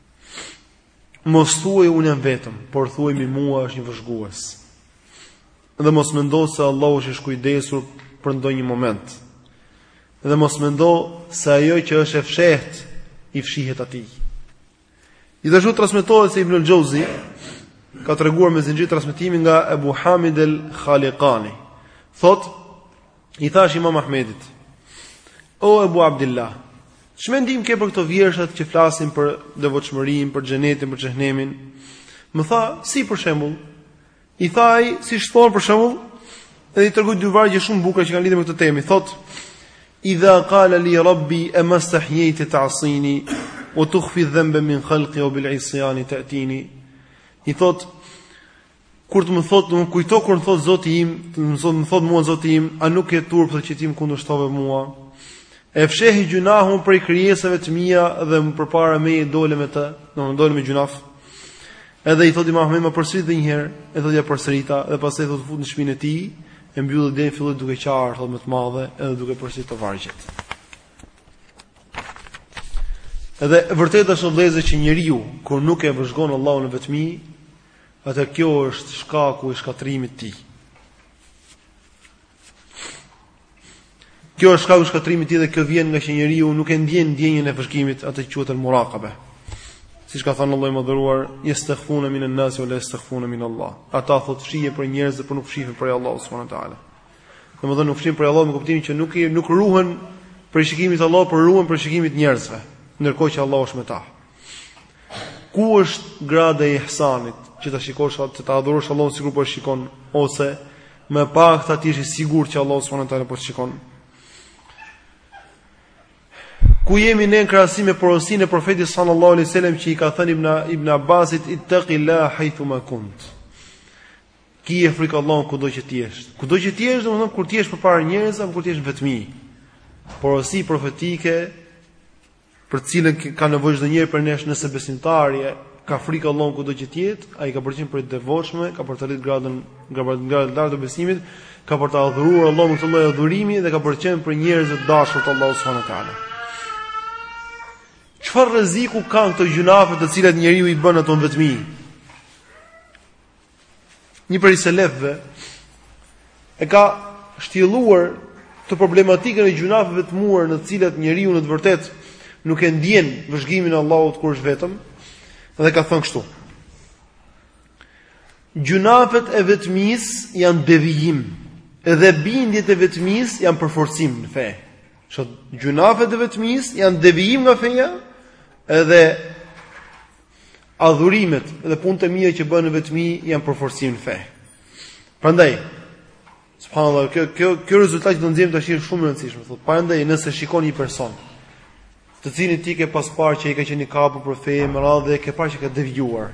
Mos thuaj unë jam vetëm, por thuaj mbi mua është një vëzhgues. Dhe mos mendo se Allahu është i shkujdesur për ndonjë moment. Dhe mos mendo se ajo që është e fshehtë i fshihet atij. Gjithashtu transmetohet se Ibn al-Xhauzi ka treguar me zinxhir transmetimi nga Ebu Hamid el-Khalikani. Thotë, I thashë Imam Ahmedit: O Ebu Abdillah, ç'mendim ke për këto vjershat që flasin për devotshmërinë, për xhenetin, për xhehenemin? Më tha, si për shembull? I tha ai, si, i thotë, për shembull, edhe i tregoi dy vargje shumë të bukura që kanë lidhje me këtë temë, i thotë: Idha qala li rabbi amastahiyta ta'sini wa tukhfi dhanba min khalqi wa bil isyani ta'tini. I thotë Kur të më thotë, më kujto kur më thotë Zoti im, të më thotë, më thotë mua Zoti im, a nuk ke turp thotë që ti më kundërshtove mua? E fshehe gjynahun prej krijesave të mia dhe më përpara meje dole me të, do më dole me gjynah. Edhe i thotë Imam Ahmed më përsërit edhe një herë, e thotë ia përsërita dhe pastaj thotë u fut në shtëpinë e tij, e mbylli derën dhe filloi duke qarë thotë me të madhe edhe duke përsërit këto vargjet. Edhe vërtet është vëllezër që njeriu kur nuk e vëzhgon Allahun në vetmi, Atë kjo është shkaku i shkatërrimit të tij. Kjo është shkaku i shkatërrimit të tij dhe kjo vjen nga që njeriu nuk e ndjen ndjenjën e vëzhgimit, atë që quhet el murakabe. Siç ka thënë Allahu i madhëruar, yastakhfuna minan nasi wa la yastakhfuna min Allah. Ata thotë fshihen prej njerëzve por nuk fshihen prej Allahut subhanahu wa taala. Domethënë nuk fshihen prej Allahut, me kuptimin që nuk, nuk ruhen prej shikimit të Allahut, por ruhen prej shikimit të njerëzve, ndërkohë që Allahu është me ta. Ku është grada e ihsanit, që ta shikosh atë, që ta adhurosh Allahun sikur po e shikon, ose më e pakta ti jesh i sigurt që Allahu subhanahu wa taala po shikon? Ku jemi ne në krahasim me porosinë e profetit sallallahu alaihi wasallam që i ka thënë Ibn Ibn Abbasit ittaqillaha haythu ma kunt. Kije frikë Allahun kudo që ti jesh. Kudo që ti jesh, domethënë kur ti jesh përpara njerëzve, kur ti jesh në vetmi. Porosi profetike për të cilën ka nevojë çdo njëri prej nesh nëse besimtari e ka frikë Allahun kudo që të jetë, ai ka për të qenë prej të devotshmëve, ka për ta arrit gradën nga gradët e larta të besimit, ka për ta adhuruar Allahun me këtë lloj adhurimi dhe ka për të qenë prej njerëzve të dashur të Allahut subhanahu wa taala. Çfarë rreziku kanë këto gjynahe të cilat njeriu i bën ato në vetmi? Një prej selefëve e ka shtjelluar këtë problematikën e gjunafeve të mëdha në të cilat njeriu në të vërtetë nuk e ndjen vëzhgimin e Allahut kur është vetëm dhe ka thënë kështu. Gjunafet e vetmisë janë devijim, edhe bindjet e vetmisë janë përforcim në fe. Thotë gjunafet e vetmisë janë devijim nga feja, edhe Adhurimet dhe punët e mira që bëhen në vetmi janë përforcim në fe. Prandaj, subhanallah, kjo kjo kjo rezultat që do nxjerrim tash është shumë e rëndësishme. Thotë, prandaj nëse shikon një person, të cilin ti ke pas parë që ai ka qenë i kapur për fe, e me radhë dhe ke parë që ka devijuar.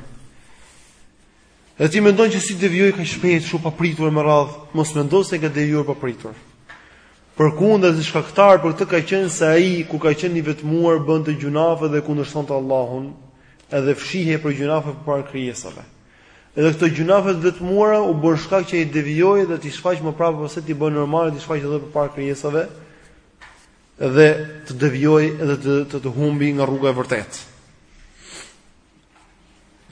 Dhe ti mendon që si devijoi kaq shpejt, shumë papritur e me radhë, mos mendo se ka devijuar papritur. Përkundrazi shkaktar për këtë ka qenë se ai kur ka qenë i vetmuar bënte gjunafe dhe kundërshtonte Allahun, edhe fshihej për gjunafe përpara krijesave. Edhe këto gjunafe të vetmuara u bënë shkak që ai devijoi dhe t'i shfaqë më pas ose t'i bëjë normale t'i shfaqë edhe përpara krijesave dhe të devijojë edhe të të, të humbë nga rruga e vërtetë.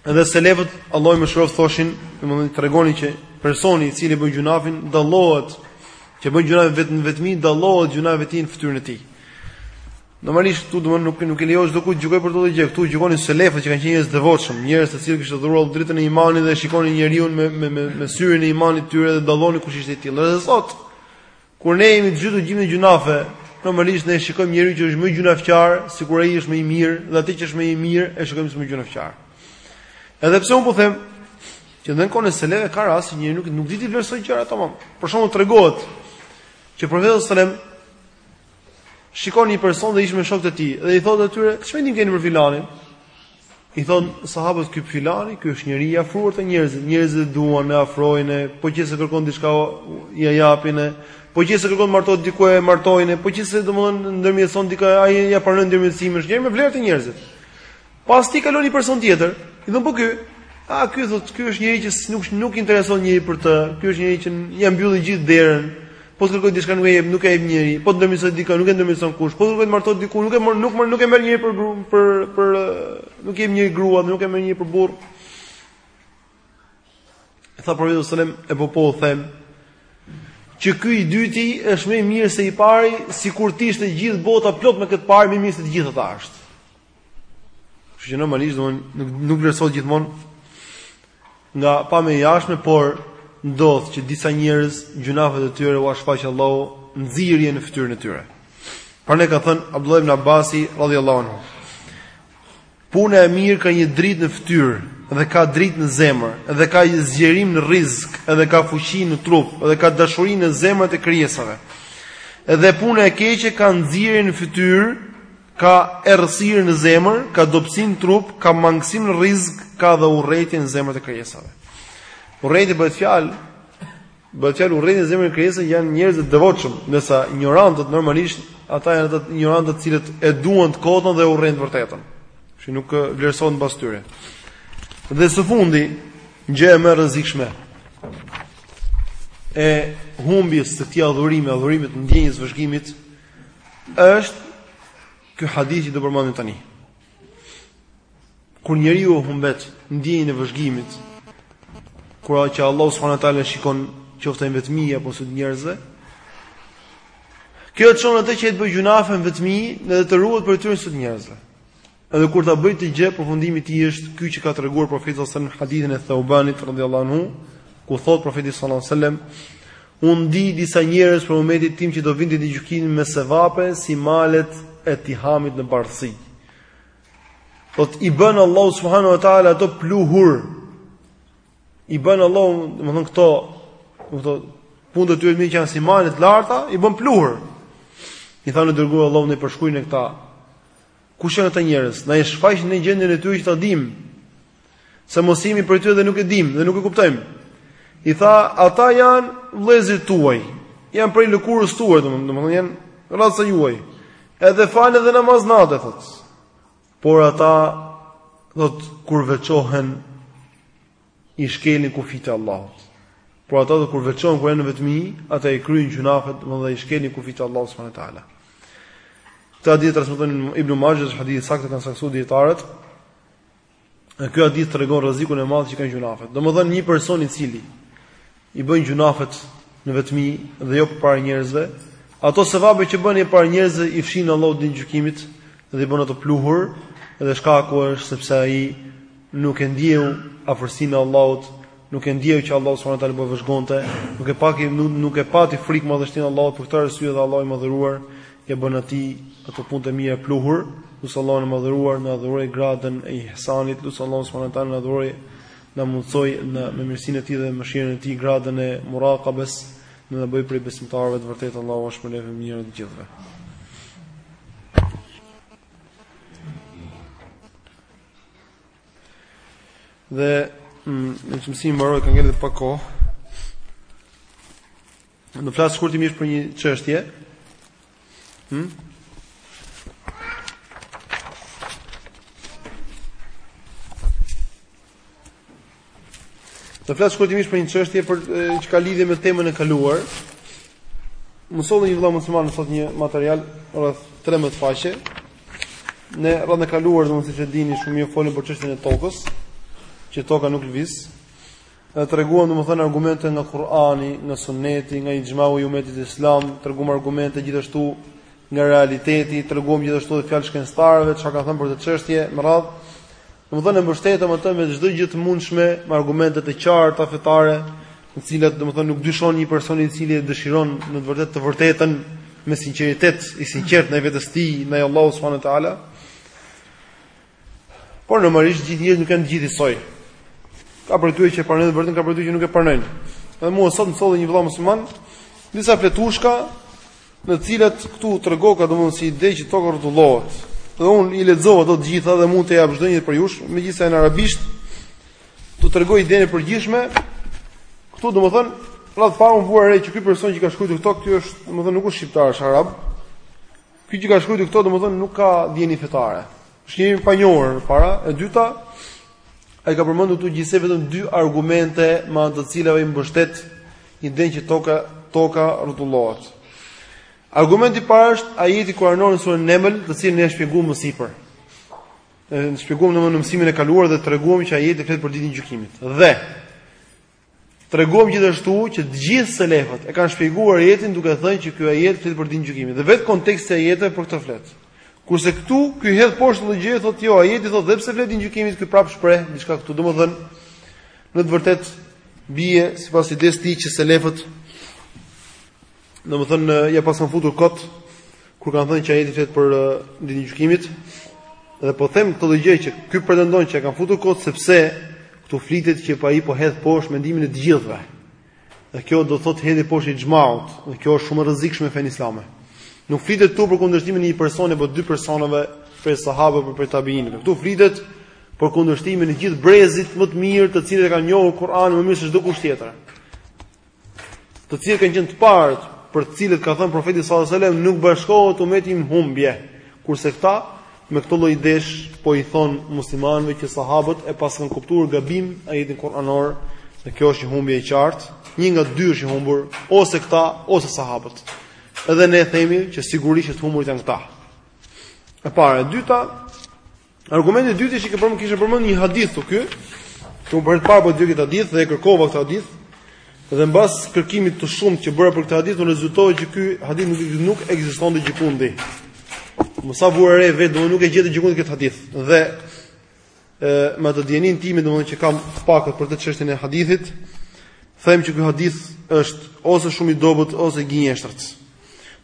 Edhe selefët, Allahu i mëshiroftë, thoshin, domethënë tregonin që personi i cili bën gjunafin dallohet, që bën gjunafin vetëm në vetmi dallohet gjunafi i tij në fytyrën e tij. Normalisht këtu domethënë nuk nuk i lejohet kujtdo të gjykojë për këtë gjë. Këtu gjykonin selefët që kanë qenë njerëz të devotshëm, njerëz të cilët u kishte dhuruar dritën e imanit dhe shikonin njeriu me me me, me syrin e imanit të tyre dhe dallonin kush ishte i tillë. Edhe sot Kur ne jemi të zhytur gjithë në gjunafe, normalisht ne e shikojmë njeriu që është më gjunafqar, sikur ai është më i mirë, dhe atë që është më i mirë e shikojmë si më gjunafqar. Edhe pse un po them që edhe në kohën e selefëve ka raste njeriu nuk nuk di t'i vlerësojë gjërat tamam. Për shembull tregohet që profeti sallallahu alajhi shikon një person dhe ishte me shokët e tij dhe i thotë atyre, "Ç'mendim keni për filanin?" I thonë sahabët ky filani, ky është njeri i afruar te njerëzit, njerëzit e duan, e afrojnë, po që se kërkon diçka ia japin e, po që se kërkon të martohet diku e martojnë, po që se domethënë ndërmjetëson dikë ai ia pranojnë ndërmjetësimin, është njeri me vlerë te njerëzit. Pas tij kalon një person tjetër, i thonë po ky, a ky thotë ky është njeri që nuk nuk interesohet njeri për të, ky është njeri që ia mbyllin gjithë derën, Po të kërkojë diçka nuk e jep, nuk e jep njeri. Po të ndërmjetësojë dikë, nuk e ndërmjetëson kush. Po të kërkojë të martohet diku, nuk e mor, nuk mor, nuk e merr njeri për gru, për për nuk i jep njeri grua, nuk e merr njeri për burrë. E tha profeti sallallahu alajhi wasallam, e po po u them, që ky i dyti është më i mirë se i pari, sikur të ishte gjithë bota plot me këtë të parin, më i mirë se të gjithë ata është. Kështu që normalisht do nuk nuk vlerësohet gjithmonë nga pamja e jashtme, por ndodh që disa njerëz gjunafet e tyre ua shfaq Allahu nxirjen në fytyrën e tyre. Prandaj ka thënë Abdullah ibn Abbasi radhiyallahu anhu. Puna e mirë ka një dritë në fytyrë dhe ka dritë në zemër, dhe ka zgjerim në rizk, dhe ka fuqi në trup, dhe ka dashuri në zemrat e krijesave. Edhe puna e keqe ka nxirje në fytyrë Ka errësirë në zemër, ka dobësi në trup, ka mangësim në rizk, ka dhe urrejtje në zemrat e krijesave. Urrejtje bëhet fjalë bëhet fjalë urrejtje në zemrat e krijesave të njerëzve të devotshëm, ndërsa injorantët normalisht ata janë ata injorantët të cilët e duan të kotën dhe urrejnë të vërtetën. Kështu nuk vlerësohen mbas tyre. Dhe së fundi, gjëja më e rrezikshme e humbjes së këtij adhurimi, adhurimit të ndjenjës së vëzhgimit, Është ky hadith që do përmendim tani. Kur njeriu humbet ndjenjën e vëzhgimit, kur që Allahu subhanahu wa taala e shikon qoftë ai në vetmi apo në sytë e njerëzve, kjo e çon atë që të bëjë gjunafe në vetmi dhe të ruhet prej tyre në sytë e njerëzve. Edhe kur ta bëjë këtë gjë, përfundimi i tij është ky që ka treguar Profeti sallallahu alajhi wasallam në hadithin e Thaubanit radhiyallahu anhu, ku thotë Profeti sallallahu alajhi wasallam, Unë di disa njerëz prej umetit tim që do vijnë ditën e gjykimit me sevape si malet e Tihamit në bardhësi. Thot i bën Allahu subhanahu wa taala ato pluhur. I bën Allahu, domethënë këto, këto punët e tyre që janë si malet e larta, i bën pluhur. I thanë i dërguar i Allahut na përshkruaj këta. Kush janë këta njerëz? Na e shfaq neve gjendjen e tyre që ta dimë. Se mos jemi prej tyre dhe nuk e dimë dhe nuk e kuptojmë. I tha, ata janë vëllezërit tuaj. Janë prej lëkurës tuaj, domethënë janë raca juaj. Edhe falin edhe namaz nate thot. Por ata thotë kur veçohen i shkelin kufijtë e Allahut. Por ata thotë kur veçohen kur janë në vetmi, ata i kryejnë gjunafet, domethënë i shkelin kufijtë e Allahut subhanahu wa taala. Këtë hadith e transmeton Ibn Maxhe, është hadith i saktë e kanë saktësuar dietarët. E ky hadith tregon rrezikun e madh që kanë gjunafet. Domethënë një person i cili i bën gjunafet në vetmi dhe jo para njerëzve, ato sevape që bën para njerëzve i fshin Allahu ditën e gjykimit dhe i bën ato pluhur, dhe shkaku është sepse ai nuk e ndjeu afërsinë e Allahut, nuk e ndjeu që Allahu subhanahu wa taala po e vëzhgonte, nuk e pati nuk e pati frikë madhështinë e Allahut për këtë arsye dhe Allahu i madhëruar ia bën atij ato punë të mira pluhur, lus Allahun e madhëruar të na dhurojë gradën e ihsanit, lus Allahun subhanahu wa taala të na dhurojë na mundësoftë me mirësinë e Tij dhe mëshirën e Tij gradën e muraqabes, na bëftë prej besimtarëve të vërtetë Allahu është më i mirë të gjithëve. Dhe mm, mësimi mbaroi ka ngel dhe pak kohë. Do flas shkurtimisht për një çështje. Hm? Do flas shkurtimisht për një çështje po që ka lidhje me temën e kaluar. Më solli një vëlla musliman sot një material rreth 13 faqe. Ne herën e kaluar, domethënë siç e dini shumë mirë, folëm për çështjen e tokës, që toka nuk lviz. Dhe treguam domethënë argumente nga Kur'ani, nga Sunneti, nga ixhmau i umetit islam, treguam argumente gjithashtu nga realiteti, treguam gjithashtu edhe fjalë të shkencëtarëve çka kanë thënë për këtë çështje me radhë. Domethënë e mbështetëm atë me çdo gjë të mundshme, me argumente të qarta fetare, në të cilat domethënë nuk dyshon një person i cili e dëshiron në të vërtetë të vërtetën me sinqeritet, i sinqert ndaj vetes së tij, ndaj Allahut subhanuhu teala. Por normalisht gjithë njerëzit nuk janë gjithë njësoj. Ka prej tyre që pranojnë vërtetën, ka prej tyre që nuk e pranojnë. Dhe mua sot më solli një vëlla musliman disa fletushka në të cilat këtu tregon domethënë si ide që toka rrotullohet. Dhe un i lexova ato të gjitha dhe mund t'ia jap çdonjërit prej jush, megjithëse në arabisht t'ju tregoj idenë e përgjithshme. Këtu domethënë radhë të parë unë vura re që ky person që ka shkrujtë këto, ky është, domethënë nuk është shqiptar, është arab, Ky që ka shkruajtur këto domethënë nuk ka dijeni fetare. Është i panjohur e para, e dyta ai ka përmendur këtu gjithsej vetëm dy argumente me anë të cilave ai mbështet idenë që toka toka rrotullohet. Argumenti i parë është ajeti kuranor në surën Neml, të cilin ne e shpjeguam më sipër. E shpjeguam në mësimin e kaluar dhe treguam që ajeti flet për ditën e gjykimit. Dhe Treguam gjithashtu që të gjithë selefët e kanë shpjeguar ajetin duke thënë që ky ajet flet për ditën e gjykimit dhe vetë konteksti i ajeteve për këtë flet. Kurse këtu ky hedh poshtë këtë gjë, thotë jo, ajeti thotë edhe pse flet për ditën e gjykimit, ky prap shpreh diçka këtu. Domethënë në të vërtetë bie sipas idesë tij që selefët Domethënë, ia paskan futur kot, kur kanë thënë që ajeti flet për ditën e gjykimit, dhe po them këtë gjë që ky pretendon që ia kanë futur kot, sepse këtu flitet që ai po hedh poshtë mendimin e të gjithëve. Dhe kjo do thotë hedhje poshtë e ixhmaut, dhe kjo është shumë e rrezikshme në fenë islame. Nuk flitet ktu për kundërshtimin e një personi apo dy personave prej sahabëve apo prej tabiinëve. Këtu flitet për kundërshtimin e gjithë brezit më të mirë, të cilët e kanë njohur Kur'anin më mirë se çdokush tjetër. të cilët kanë qenë të parët, për të cilët ka thënë profeti sallallahu alajhi wasallam nuk bashkohet umeti im në humbje, kurse këta me këtë lloj idesh po i thon muslimanëve që sahabët e paskan kuptuar gabim ajetin kuranor, dhe kjo është një humbje e qartë, një nga dy është i humbur, ose këta ose sahabët. Edhe ne themi që sigurisht të humburit janë këta. E para, e dyta, Argumenti i dytë që kemi kishte përmend një hadith këtu ky, që unë për herë të parë po e dëgjoj këtë hadith dhe e kërkova këtë hadith. Dhe mbas kërkimit të shumtë që bëra për këtë hadith, u rezultoi që ky hadith nuk nuk ekzistonte gjikundi. Me sa vura re vetë, domethënë nuk e gjeta gjikundi këtë hadith. Dhe ë me atë dijeninë time domethënë që kam pakët për këtë çështjen e hadithit, them që ky hadith është ose shumë i dobët ose gënjeshtër.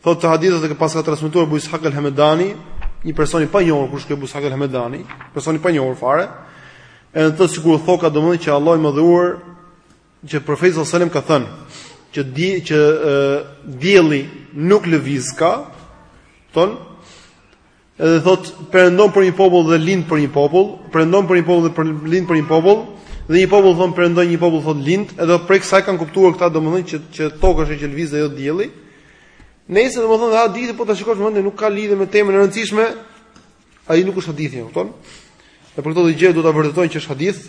Thotë këtë hadith e ka paska transmetuar Abu Ishaq al-Hamdani, një person i panjohur kush është ky Abu Ishaq al-Hamdani, person i panjohur fare. Edhe thotë sikur thoka domethënë që Allahu i madhëruar që profeti sallallahu alajhi wasallam ka thënë që di që e, dielli nuk lëviz kupton Edhe thot perëndon për një popull dhe lind për një popull, perëndon për një popull dhe lind për një popull, dhe një popull thon perëndon një popull thot lind, edhe prej kësaj kanë kuptuar këta domethënë që që toka është që lviz dhe jo dielli. Nejse domethënë dhe hadithi po ta shikosh me vëmendje nuk ka lidhje me temën e rëndësishme, ai nuk është hadith, e kupton? Dhe për këtë gjë duhet ta vërtetojnë që është hadith.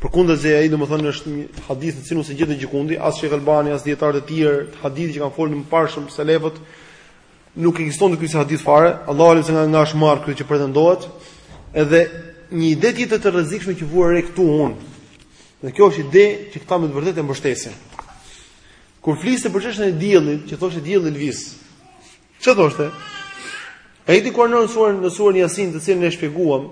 Përkundazi ai domethënë është një hadith të cilin s'e gjen gjikundi, as Sheikh Albani as dietarë të tjerë të hadithit që kanë folur më parë shumë selefët nuk ekzistonte ky si hadith fare, Allahu alem se nga nga është marrë kjo që pretendohet. Edhe një ide tjetër të rrezikshme që vura re këtu un. Dhe kjo është ide që këta me të vërtetë e mbështesin. Kur fliste për çështjen e diellit, që thoshte dielli lviz. Ç'thoshte? Ajeti kuranor në suren Yasin, të cilën e shpjeguam,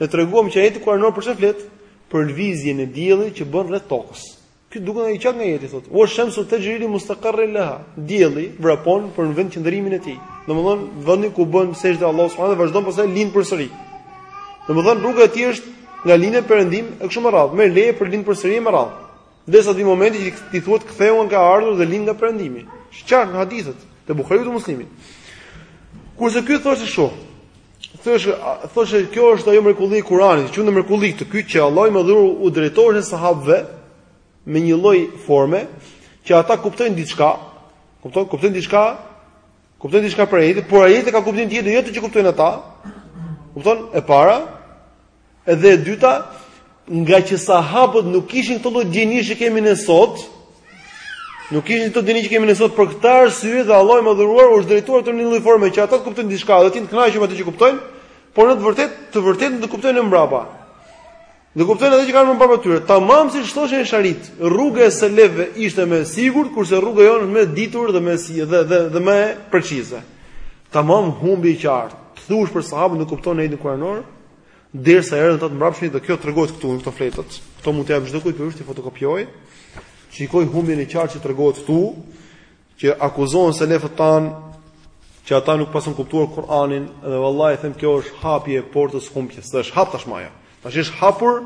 ne treguam që ajeti kuranor për çfarë flet? Për lëvizjen e diellit që bën rreth tokës. Kjo duket açik nga ajeti thotë. Wa shamsu tajri li mustaqarrin laha. Dielli vrapon për në vendqëndrimin e tij. Domthon vendi ku bën sexhde Allahut subhanahu dhe vazhdon pastaj lind përsëri. Domthon rruga e tij është nga lindja në perëndim e kështu me radhë, merr leje për lind përsëri e me radhë. Derisa të vijë momenti që t'i thuhet kthehu nga ke ardhur dhe lind nga perëndimi. Është qartë në hadithet e Buhariut dhe Muslimit. Kurse ky thoshte kështu. Thoshte, thoshte kjo është ajo mrekulli e Kuranit, quan mrekulli këtë ky që Allahu i madhëruar u drejtohej sahabëve me një lloj forme që ata kuptojnë diçka, kupton, kuptojnë diçka Kuptojnë diçka për ajetin, por ajeti ka kuptim tjetër, jo atë që kuptojnë ata. Kupton? E para, edhe e dyta, nga që sahabët nuk kishin këto lloj dijenish që kemi ne sot, nuk kishin këto dijeni që kemi ne sot për këtë arsye dhe Allahu i madhëruar u është drejtuar atyre në një lloj forme që ata të kuptojnë diçka, dhe të jenë të kënaqur me atë që kuptojnë, por në të vërtetë, të vërtetën do ta kuptojnë më mbrapa. Dhe kuptojnë edhe që kanë më parë tyre. Tamam siç thoshin esh'aritë, rruga e selefëve ishte më e sigurt, kurse rruga jonë është më e ditur dhe më e sigurt dhe dhe dhe më e precize. Tamam humbje e qartë. Të thuash për sahabët nuk e kuptonin ajetin kur'anor, derisa erdhën ata të mbrapshmit dhe kjo tregohet këtu në këto fletët. Kto mund t'ia jap çdo kujt po desh t'i fotokopjojë. Të shikojë humbjen e qartë që tregohet këtu. që akuzohen selefët tanë që ata nuk paskan kuptuar Kur'anin dhe vallahi them kjo është hapje e portës së humbjes. Dhe është hap tashmë ajo. Tash është hapur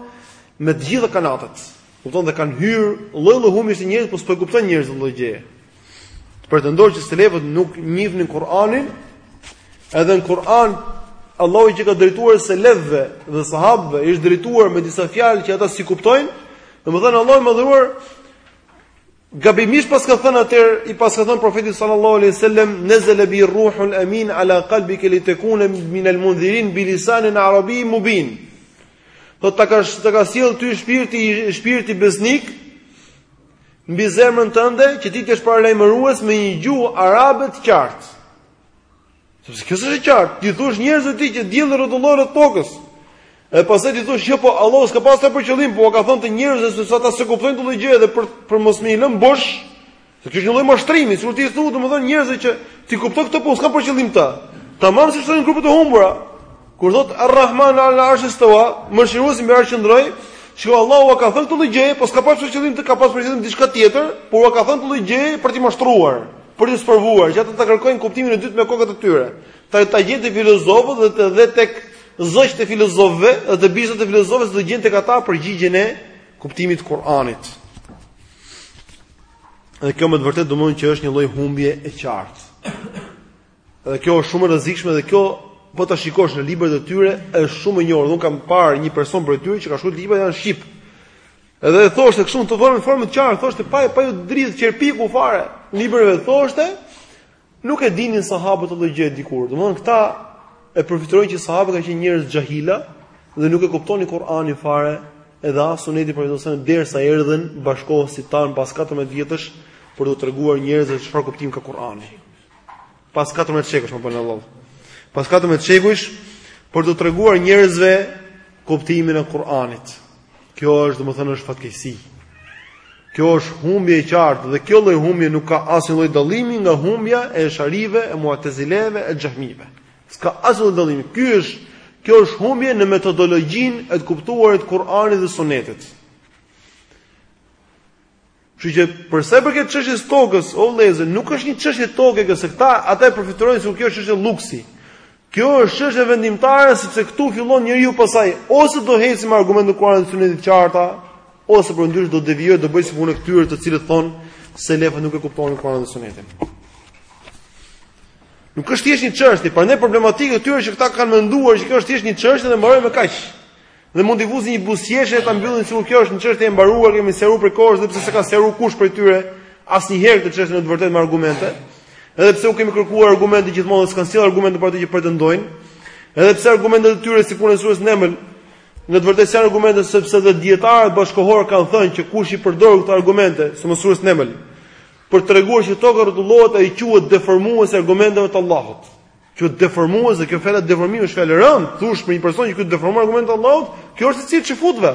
me të gjitha kanatet. Kupton dhe kanë hyrë lloj-lloj humbjesh te njerëzit, po s'po e kupton njerëzit këtë gjë. Pretendojnë që selefët nuk njihnin Kur'anin, edhe në Kur'an Allahu që u është drejtuar selefëve dhe sahabëve, është drejtuar me disa fjalë që ata s'i kuptojnë. Domethënë Allahu i Madhëruar Gabimisht paska thënë atëherë, i paska thënë profetit sallallahu alaihi wasallam, "Nazala bihi ruhul amin ala qalbika li takuna min al mundhirin bi lisanin arabi mubin." Thotë ta ka, ta ka sjellë ty shpirti, shpirti besnik mbi zemrën tënde që ti të jesh paralajmërues me një gjuhë arabe të qartë. Sepse kjo s'është e qartë, t'i thuash njerëzve ti që dielli rrotullohet rreth tokës. Edhe pastaj ti thua, "Jo, po Allahu s'ka pasur për qëllim, po ka thënë këtë njerëzve se ata s'e kuptojnë këtë gjë edhe për për mos me i lënë bosh." Se kjo është një lloj mashtrimi, sikur ti thua, domethënë njerëzve që ti kupton këtë, po s'ka për qëllim atë. Tamam siç thonë grupet e humbura. Kur thot Ar-Rahman alal-Arsh istawa, mëshiruesi mbi arsh qëndroi, shikoj Allahu ka thënë këtë gjë, po s'ka pasur qëllim atë, ka pasur qëllim diçka tjetër, por u ka thënë këtë gjë për t'i mashtruar. për t'i sprovuar që ata ta kërkojnë kuptimin e dytë me kokat e tyre. Ta ta gjejnë te filozofët dhe te dhe tek zogjtë e filozofëve dhe te bizat e filozofëve do gjejnë tek ata përgjigjen e kuptimit të Kuranit. Dhe kjo me të vërtetë domthënë që është një lloj humbje e qartë. Dhe kjo është shumë e rrezikshme dhe kjo po ta shikosh në librat e tyre është shumë e njohur. Unë kam parë një person prej tyre që ka shkruar libra janë shqip. Edhe e thoshte kështu në formë të qartë, thoshte pa pa iu dridh qerpiku fare. Në libra thoshte, nuk e dinin sahabët atë gjë dikur. Domthonë këta e përfytyrojnë që sahabët kanë qenë njerëz xhahila dhe nuk e kuptonin Kur'anin fare, edhe as sunetin e profetit derisa erdhën bashkohësit tan pas 14 vjetësh për t'u treguar njerëzve çfarë kuptim ka Kur'ani. Pas 14 shekujsh më falni. Pas 14 shekujsh për t'u treguar njerëzve kuptimin e Kur'anit. Kjo është, domethënë, është fatkeqësi. Kjo është humbje e qartë dhe kjo lloj humbje nuk ka asnjë lloj dallimi nga humbja e esh'arive, e mu'tezileve, e xhehmive. S'ka asnjë lloj dallimi. Ky është, kjo është humbje në metodologjinë e të kuptuarit Kur'anit dhe Sunetit. Kështu që për sa i përket çështjes së tokës, o vëllezër, nuk është një çështje toke kjo, se këta ata e përfytyrojnë se kjo është çështje luksi. Kjo është çështje vendimtare sepse këtu fillon njeriu pastaj ose do ecë me argumente të Kuranit dhe Sunetit të qarta, ose përndryshe do të devijojë të bëjë si punë e këtyre të cilët thonë selefët nuk e kuptonin Kuranin dhe Sunetin. Nuk është thjesht një çështje, prandaj problematika e tyre është që këta kanë menduar që kjo është thjesht një çështje dhe mbaroi me kaq. Dhe mund t'i fusin një buzëqeshje ta mbyllin sikur kjo është një çështje e mbaruar, kemi sqaruar prej kohësh edhe pse s'e ka sqaruar kush prej tyre asnjëherë këtë çështje në të vërtetë me argumente. Edhe pse u kemi kërkuar argumente gjithmonë, s'kanë sjellë argumente për atë që pretendojnë. Edhe pse argumentet e tyre si punën e surës Neml në të vërtetë janë argumente sepse dhe dietarët bashkohorë kanë thënë që kush i përdor këto argumente, si punën e surës Neml, për të treguar që toka rrotullohet ai quhet deformues i argumenteve të Allahut. Kjo deformuese, kjo fjalë deformimi është fjalë e rëndë, të thuash për një person që ky deformon argumentet e Allahut, kjo është cilësi e çifutëve.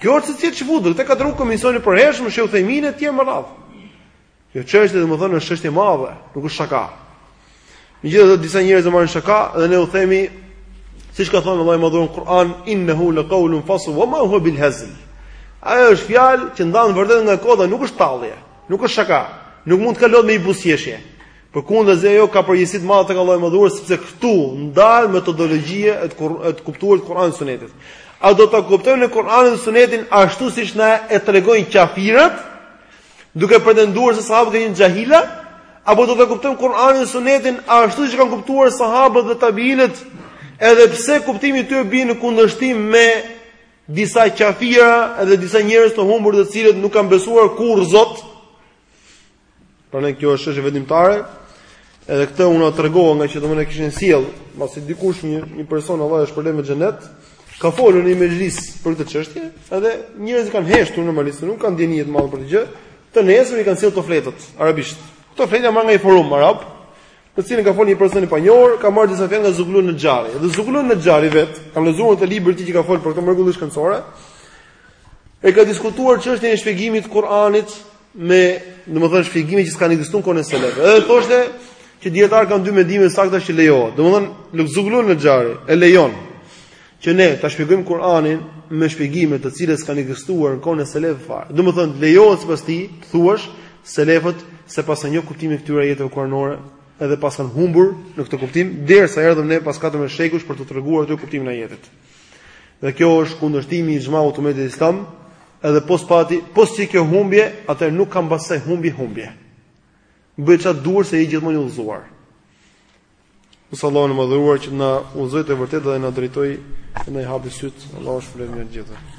Kjo është cilësi e çifutëve, këtë e ka thënë Komisioni i Përhershëm, Shejh Uthejmin e tjerë me radhë. Kjo çështje domethënë është çështje e madhe, nuk është shaka. Megjithatë disa njerëz e marrin shaka dhe ne u themi siç ka thënë Allahu i Madhëruar në Kur'an innehu laqulun fasl wa ma huwa bil hazl. Ajo është fjalë që ndan të vërtetën nga e kota, nuk është tallje, nuk është shaka, nuk mund të kalohet me një buzëqeshje. Përkundrazi ajo ka përgjegjësi të madhe tek Allahu i Madhëruar sepse këtu ndahet metodologjia e të, kur, e të kuptuarit të Kur'anit dhe Sunetit. A do ta kuptojmë ne Kur'anin dhe Sunetin ashtu siç na e tregojnë qafirat, duke pretenduar se sahabët kanë qenë xhahila, apo do ta kuptojmë Kur'anin dhe Sunetin ashtu siç kanë kuptuar sahabët dhe tabiinët, edhe pse kuptimi i tyre bie në kundërshtim me disa qafira dhe disa njerëz të humbur të cilët nuk kanë besuar kurrë Zot? Prandaj kjo është çështje vendimtare. Edhe këtë unë e tregova ngaqë domethënë e kishin sjellë, pasi dikush një një person Allahu e shpërbleftë me xhenet, ka folur në një mexhlis për këtë çështje, edhe njerëzit kanë heshtur normalisht, nuk kanë dijeni të madhe për këtë gjë. Të nesërmen i kanë sjellë ato fletët arabisht. Këto fletë janë marrë nga një forum arab, në të cilin ka folur një person i panjohur, ka marrë disa fjalë nga Zaglul Nexhari. Dhe Zaglul Nexhari vetë, kam lexuar te libri që ka folur për këtë mrekulli shkencore. E ka diskutuar çështjen e shpjegimit të Kur'anit me, domethënë shpjegime që s'kanë ekzistuar në kohën e selefëve. Edhe thoshte që dijetarët kanë dy mendime, e sakta që lejohet. Domethënë Zaglul Nexhari e lejon që ne ta shpjegojmë Kur'anin me shpjegime të cilat s'kanë ekzistuar në kohën e selefëve fare. Domethënë lejohet sipas tij të thuash selefët s'e paskan njohur kuptimin e këtyre ajeteve kuranore edhe paskan humbur në këtë kuptim derisa erdhëm ne pas 14 shekujsh për të treguar ty kuptimin e ajetit. Dhe kjo është kundërshtim i ixhmaut të umetit islam, edhe po s'pati, po s'qe kjo humbje, atëherë nuk ka më pastaj humbje humbje. Bëj çfarë të duash se je gjithmonë i udhëzuar. Lus Allahun e Madhëruar që të na udhëzojë te e vërteta dhe na drejtojë e na i hapi sytë, Allahu ju shpërbleftë të gjithë.